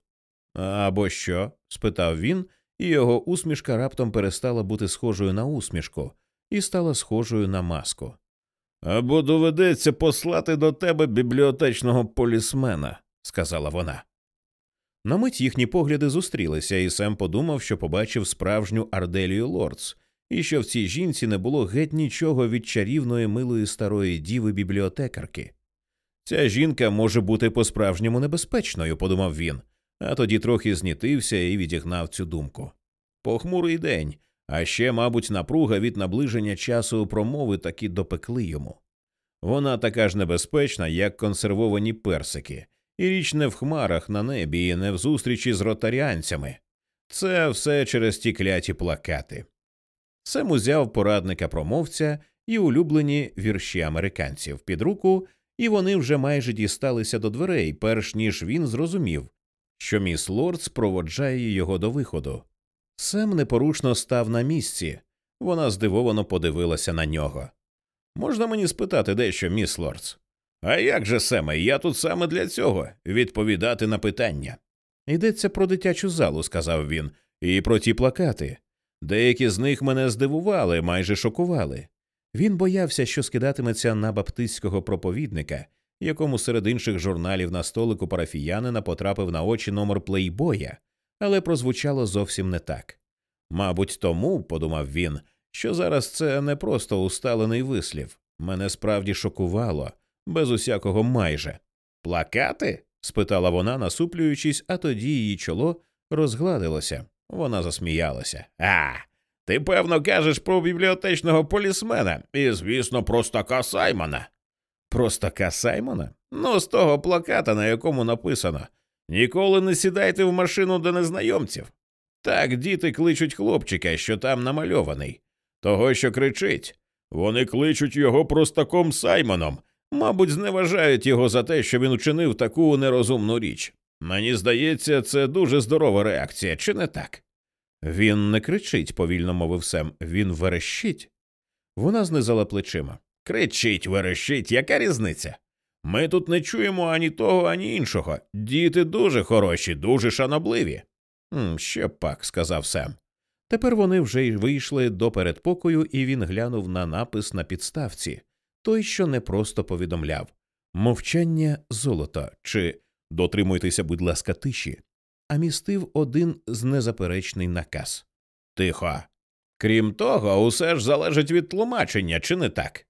A: Або що? спитав він, і його усмішка раптом перестала бути схожою на усмішку і стала схожою на маску. Або доведеться послати до тебе бібліотечного полісмена, сказала вона. На мить їхні погляди зустрілися, і Сем подумав, що побачив справжню Арделію Лордс, і що в цій жінці не було геть нічого від чарівної милої старої діви бібліотекарки. Ця жінка може бути по справжньому небезпечною, подумав він, а тоді трохи знітився і відігнав цю думку. Похмурий день, а ще, мабуть, напруга від наближення часу промови таки допекли йому. Вона така ж небезпечна, як консервовані персики, і річ не в хмарах на небі, і не в зустрічі з ротаріанцями. Це все через ті кляті плакати. Сем узяв порадника промовця і улюблені вірші американців під руку, і вони вже майже дісталися до дверей, перш ніж він зрозумів, що міс Лордс проводжає його до виходу. Сем непорушно став на місці, вона здивовано подивилася на нього. Можна мені спитати дещо, міс Лордс? А як же Семе, я тут саме для цього відповідати на питання. Йдеться про дитячу залу, сказав він, і про ті плакати. Деякі з них мене здивували, майже шокували. Він боявся, що скидатиметься на баптистського проповідника, якому серед інших журналів на столику парафіянина потрапив на очі номер плейбоя, але прозвучало зовсім не так. Мабуть, тому, подумав він, що зараз це не просто усталений вислів. Мене справді шокувало, без усякого майже. Плакати? спитала вона, насуплюючись, а тоді її чоло розгладилося. Вона засміялася. А, ти певно кажеш про бібліотечного полісмена і, звісно, простака Саймона. Простака Саймона? Ну, з того плаката, на якому написано Ніколи не сідайте в машину до незнайомців. Так діти кличуть хлопчика, що там намальований, того, що кричить. Вони кличуть його простаком Саймоном, мабуть, зневажають його за те, що він учинив таку нерозумну річ. Мені здається, це дуже здорова реакція, чи не так? Він не кричить, повільно мовив Сем, він верещить. Вона знизала плечима. Кричить, верещить, яка різниця? Ми тут не чуємо ані того, ані іншого. Діти дуже хороші, дуже шанобливі. Ще пак, сказав Сем. Тепер вони вже й вийшли до передпокою, і він глянув на напис на підставці той, що не просто повідомляв мовчання золото чи дотримуйтеся, будь ласка, тиші, а містив один з незаперечний наказ Тихо. Крім того, усе ж залежить від тлумачення, чи не так?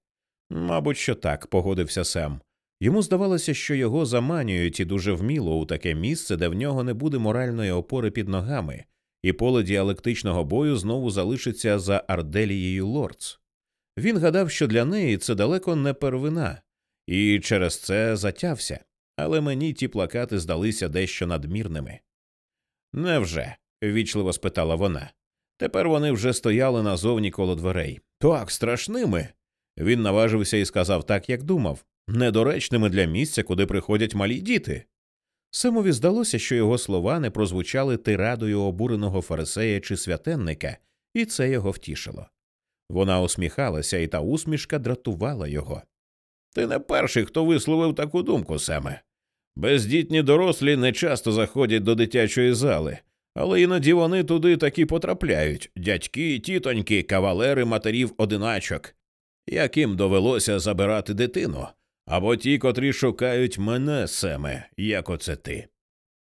A: Мабуть, що так, погодився Сем. Йому здавалося, що його заманюють і дуже вміло у таке місце, де в нього не буде моральної опори під ногами, і поле діалектичного бою знову залишиться за Арделією Лордс. Він гадав, що для неї це далеко не первина, і через це затявся, але мені ті плакати здалися дещо надмірними. Невже? ввічливо спитала вона. Тепер вони вже стояли назовні коло дверей. Так, страшними. Він наважився і сказав так, як думав, недоречними для місця, куди приходять малі діти. Семові здалося, що його слова не прозвучали тирадою обуреного фарисея чи святенника, і це його втішило. Вона усміхалася, і та усмішка дратувала його. Ти не перший, хто висловив таку думку, Семе. Бездітні дорослі не часто заходять до дитячої зали, але іноді вони туди таки потрапляють дядьки, тітоньки, кавалери матерів одиначок, яким довелося забирати дитину, або ті, котрі шукають мене, Семе, як оце ти.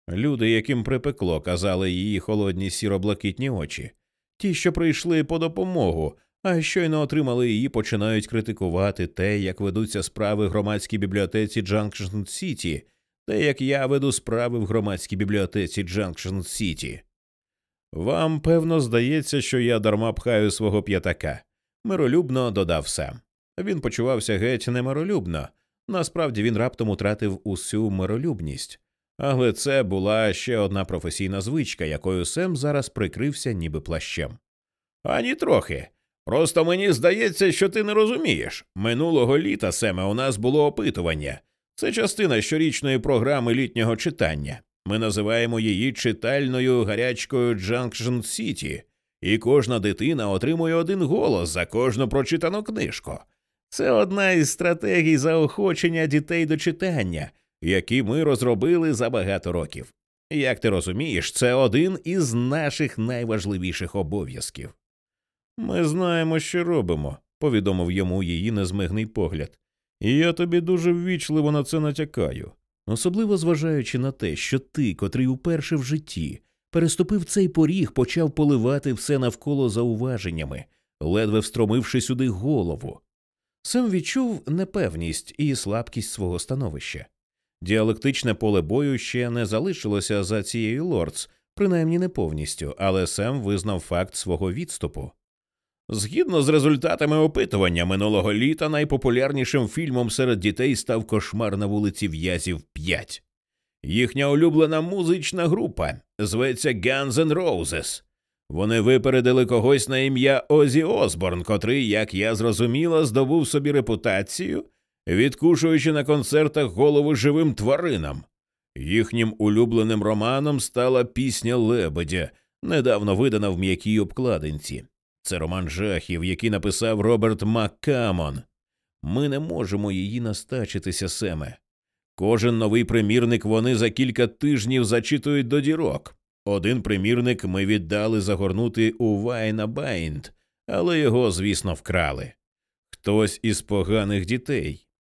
A: Люди, яким припекло, казали її холодні сіро-блакитні очі, ті, що прийшли по допомогу, а щойно отримали її, починають критикувати те, як ведуться справи в громадській бібліотеці Джанкшн Сіті, те, як я веду справи в громадській бібліотеці Джанкшн Сіті. Вам, певно, здається, що я дарма пхаю свого п'ятака, миролюбно додав Сем. Він почувався геть немиролюбно, насправді він раптом утратив усю миролюбність, але це була ще одна професійна звичка, якою Сем зараз прикрився ніби плащем. Ані трохи. Просто мені здається, що ти не розумієш. Минулого літа Семе у нас було опитування. Це частина щорічної програми літнього читання. Ми називаємо її читальною гарячкою Джанкшн Сіті, і кожна дитина отримує один голос за кожну прочитану книжку. Це одна із стратегій заохочення дітей до читання, які ми розробили за багато років. Як ти розумієш, це один із наших найважливіших обов'язків. Ми знаємо, що робимо, повідомив йому її незмигний погляд, і я тобі дуже ввічливо на це натякаю, особливо зважаючи на те, що ти, котрий уперше в житті, переступив цей поріг, почав поливати все навколо зауваженнями, ледве встромивши сюди голову. Сам відчув непевність і слабкість свого становища. Діалектичне поле бою ще не залишилося за цією лордс, принаймні не повністю, але Сем визнав факт свого відступу. Згідно з результатами опитування минулого літа, найпопулярнішим фільмом серед дітей став кошмар на вулиці В'язів 5». Їхня улюблена музична група зветься Guns N' Roses. Вони випередили когось на ім'я Озі Осборн, котрий, як я зрозуміла, здобув собі репутацію, відкушуючи на концертах голову живим тваринам. Їхнім улюбленим романом стала пісня Лебедя, недавно видана в м'якій обкладинці. Це роман жахів, який написав Роберт Маккамон. Ми не можемо її настачитися, Семе. Кожен новий примірник вони за кілька тижнів зачитують до дірок. Один примірник ми віддали загорнути у Вайнабайнд, але його, звісно, вкрали. Хтось із поганих дітей